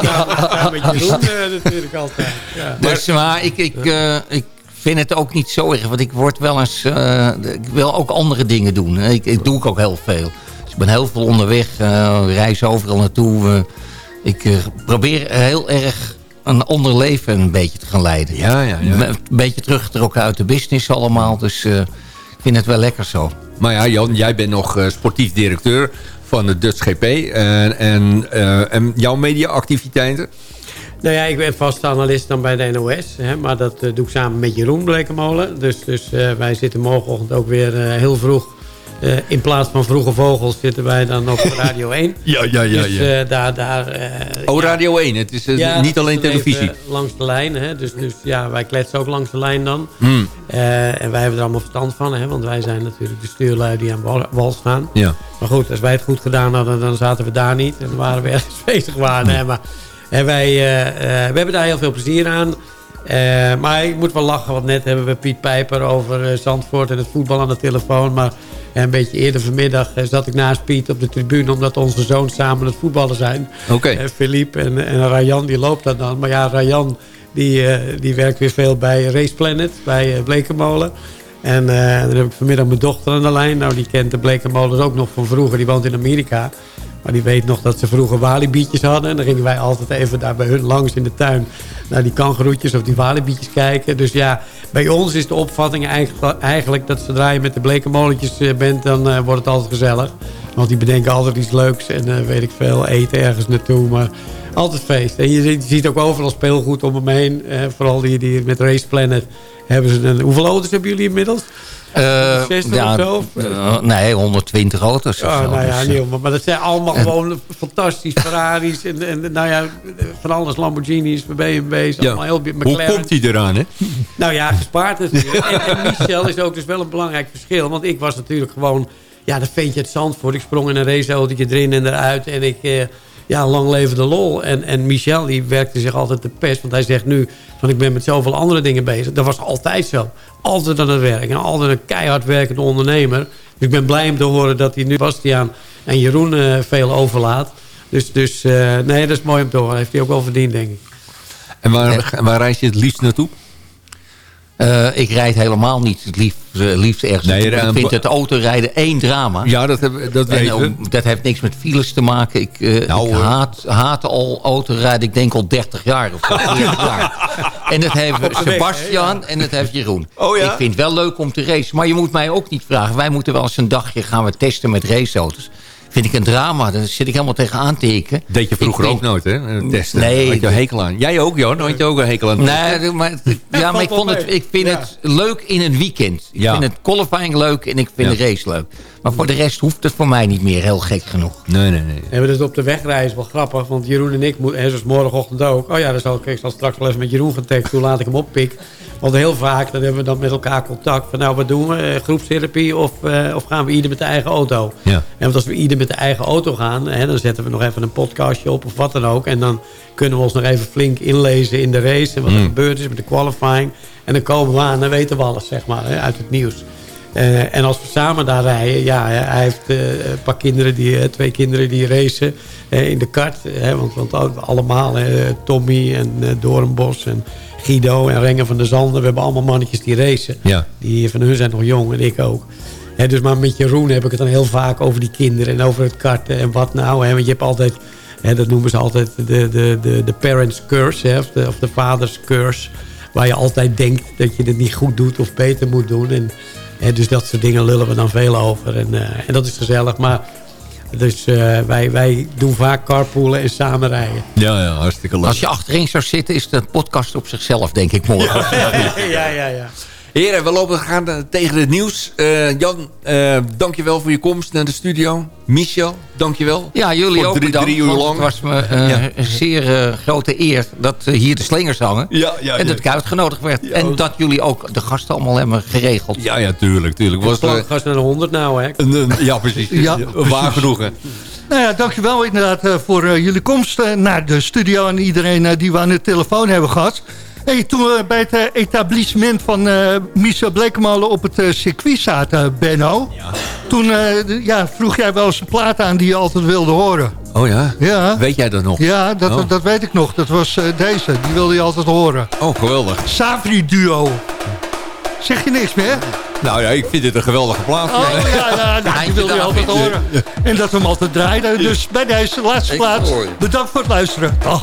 ja, met Jeroen uh, natuurlijk altijd. Ja. Dus, maar ik, ik, uh, ik vind het ook niet zo erg. Want ik word wel eens... Uh, ik wil ook andere dingen doen. Ik, ik doe ik ook heel veel. Dus ik ben heel veel onderweg. reis overal naartoe. ik probeer heel erg een ander leven een beetje te gaan leiden. Ja, ja, ja. Een beetje teruggetrokken uit de business allemaal. Dus ik vind het wel lekker zo. Maar ja, Jan, jij bent nog sportief directeur van de Dutch GP. En, en, uh, en jouw mediaactiviteiten? Nou ja, ik ben vast analist dan bij de NOS. Hè, maar dat uh, doe ik samen met Jeroen Blekemolen. Dus, dus wij zitten morgenochtend ook weer heel vroeg uh, in plaats van Vroege Vogels zitten wij dan op Radio 1. ja, ja, ja. Dus uh, daar... daar uh, oh, Radio 1. Het is ja, niet alleen televisie. langs de lijn. Hè? Dus, dus ja, wij kletsen ook langs de lijn dan. Hmm. en wij hebben er allemaal verstand van. Hè? Want wij zijn natuurlijk de stuurlui die aan wal staan. Ja. Maar goed, als wij het goed gedaan hadden, dan zaten we daar niet. En dan waren we ergens bezig waren. Hè? Maar en wij we hebben daar heel veel plezier aan. Maar ik moet wel lachen, want net hebben we Piet Pijper over Zandvoort en het voetbal aan de telefoon. Maar en een beetje eerder vanmiddag eh, zat ik naast Piet op de tribune... omdat onze zoons samen het voetballen zijn. Oké. Okay. Eh, Philippe en, en Rayan, die loopt dat dan. Maar ja, Rayan die, uh, die werkt weer veel bij Race Planet, bij uh, Blekenmolen. En uh, dan heb ik vanmiddag mijn dochter aan de lijn. Nou, die kent de Blekenmolen ook nog van vroeger. Die woont in Amerika. Maar die weet nog dat ze vroeger walibietjes hadden. En dan gingen wij altijd even daar bij hun langs in de tuin... naar die kangeroetjes of die walibietjes kijken. Dus ja, bij ons is de opvatting eigenlijk... dat zodra je met de bleke molentjes eh, bent... dan uh, wordt het altijd gezellig. Want die bedenken altijd iets leuks. En uh, weet ik veel, eten ergens naartoe. Maar altijd feest. En je, ziet ook overal speelgoed om me heen. vooral die, die met Race Planet hebben ze een... Hoeveel auto's hebben jullie inmiddels? Uh, ja, of zo? Uh, nee, 120 auto's. Oh, nou ja, dus, niet, maar, maar dat zijn allemaal gewoon fantastisch Ferraris. En, en nou ja, van alles Lamborghinis, BMW's. Ja. Allemaal heel McLaren. Hoe komt hij eraan, hè? Nou ja, gespaard natuurlijk. en, en Michel is ook dus wel een belangrijk verschil. Want ik was natuurlijk gewoon... Ja, dat vind je het Zandvoort. Ik sprong in een raceautootje erin en eruit. En ik... Ja, lang leven de lol. En, en Michel die werkte zich altijd de pest. Want hij zegt nu van ik ben met zoveel andere dingen bezig. Dat was altijd zo. Altijd aan het werk. En altijd een keihard werkende ondernemer. Dus ik ben blij om te horen dat hij nu Bastiaan en Jeroen uh, veel overlaat. Dus, dus uh, nee, dat is mooi om te horen. Heeft hij ook wel verdiend, denk ik. En waar, waar reis je het liefst naartoe? Uh, ik rijd helemaal niet het liefst, uh, liefst ergens. Nee, ik vind het autorijden één drama. Ja, dat, heb, dat en, weten we. Dat heeft niks met files te maken. Ik, nou, ik haat, haat al autorijden, ik denk al 30 jaar of 40 jaar. En dat heeft Sebastian en dat heeft Jeroen. Oh, ja? Ik vind het wel leuk om te racen. Maar je moet mij ook niet vragen. Wij moeten wel eens een dagje gaan we testen met raceauto's vind ik een drama. Daar zit ik helemaal tegenaan te hikken. Deed je vroeger ook nooit, hè? Testen. Nee. Had je hekel aan. Jij ook, Jan? Had je ook een hekel aan? Nee, maar, ja, maar ik, vond het, ik vind het leuk in een weekend. Ik vind het qualifying leuk en ik vind de race leuk. Maar voor de rest hoeft het voor mij niet meer heel gek genoeg. Nee, nee, nee. En dus op de wegreis wel grappig. Want Jeroen en ik, en zoals morgenochtend ook. Oh ja, dan zal ik, ik zal straks wel even met Jeroen gaan tekenen. Hoe laat ik hem oppik. Want heel vaak dan hebben we dan met elkaar contact. Van nou, wat doen we? Eh, groepstherapie of, uh, of gaan we ieder met de eigen auto? Ja. En want als we ieder met de eigen auto gaan... Hè, dan zetten we nog even een podcastje op of wat dan ook. En dan kunnen we ons nog even flink inlezen in de race. En wat er mm. gebeurd is met de qualifying. En dan komen we aan, dan weten we alles, zeg maar, hè, uit het nieuws. en als we samen daar rijden, ja, hij heeft een paar kinderen, die, twee kinderen die racen in de kart. want, want allemaal, Tommy en Doornbos en Guido en Renger van der Zanden. We hebben allemaal mannetjes die racen. Ja. Die van hun zijn nog jong en ik ook. Dus maar met Jeroen heb ik het dan heel vaak over die kinderen en over het karten en wat nou. want je hebt altijd, dat noemen ze altijd de, de, de, de parents curse of, de, of de vaders curse. Waar je altijd denkt dat je het niet goed doet of beter moet doen. En, dus dat soort dingen lullen we dan veel over. En, uh, en dat is gezellig. Maar dus uh, wij, wij doen vaak carpoolen en samen rijden. Ja, ja, hartstikke leuk. Als je achterin zou zitten, is het een podcast op zichzelf, denk ik, morgen. ja, ja, ja. Heren, we lopen gaan eh, tegen het nieuws. Uh, Jan, uh, dankjewel voor je komst naar de studio. Michel, dankjewel. Ja, jullie ook drie, drie uur lang. Het was me ja. een zeer grote eer dat hier de slingers hangen. Ja, ja, en dat ik uitgenodigd werd. En dat jullie ook de gasten allemaal hebben geregeld. Ja, ja, tuurlijk. tuurlijk. Was, uh, gast naar de 100 nou, hè? ja, precies. ja, Waar genoegen. Nou ja, dankjewel inderdaad voor jullie komst naar de studio... en iedereen die we aan de telefoon hebben gehad. Hey, toen we bij het uh, etablissement van uh, Michel Blekemolen op het uh, circuit zaten, Benno... Ja. toen ja, vroeg jij wel eens een plaat aan die je altijd wilde horen. Oh ja? ja. Weet jij dat nog? Ja, dat, oh. dat weet ik nog. Dat was deze. Die wilde je altijd horen. Oh, geweldig. Savri Duo. Zeg je niks meer? Nou ja, ik vind dit een geweldige plaat. Oh, ja, ja, nou, die wilde je altijd horen. En dat we hem altijd draaiden. Dus bij deze laatste plaats, bedankt voor het luisteren. Dag.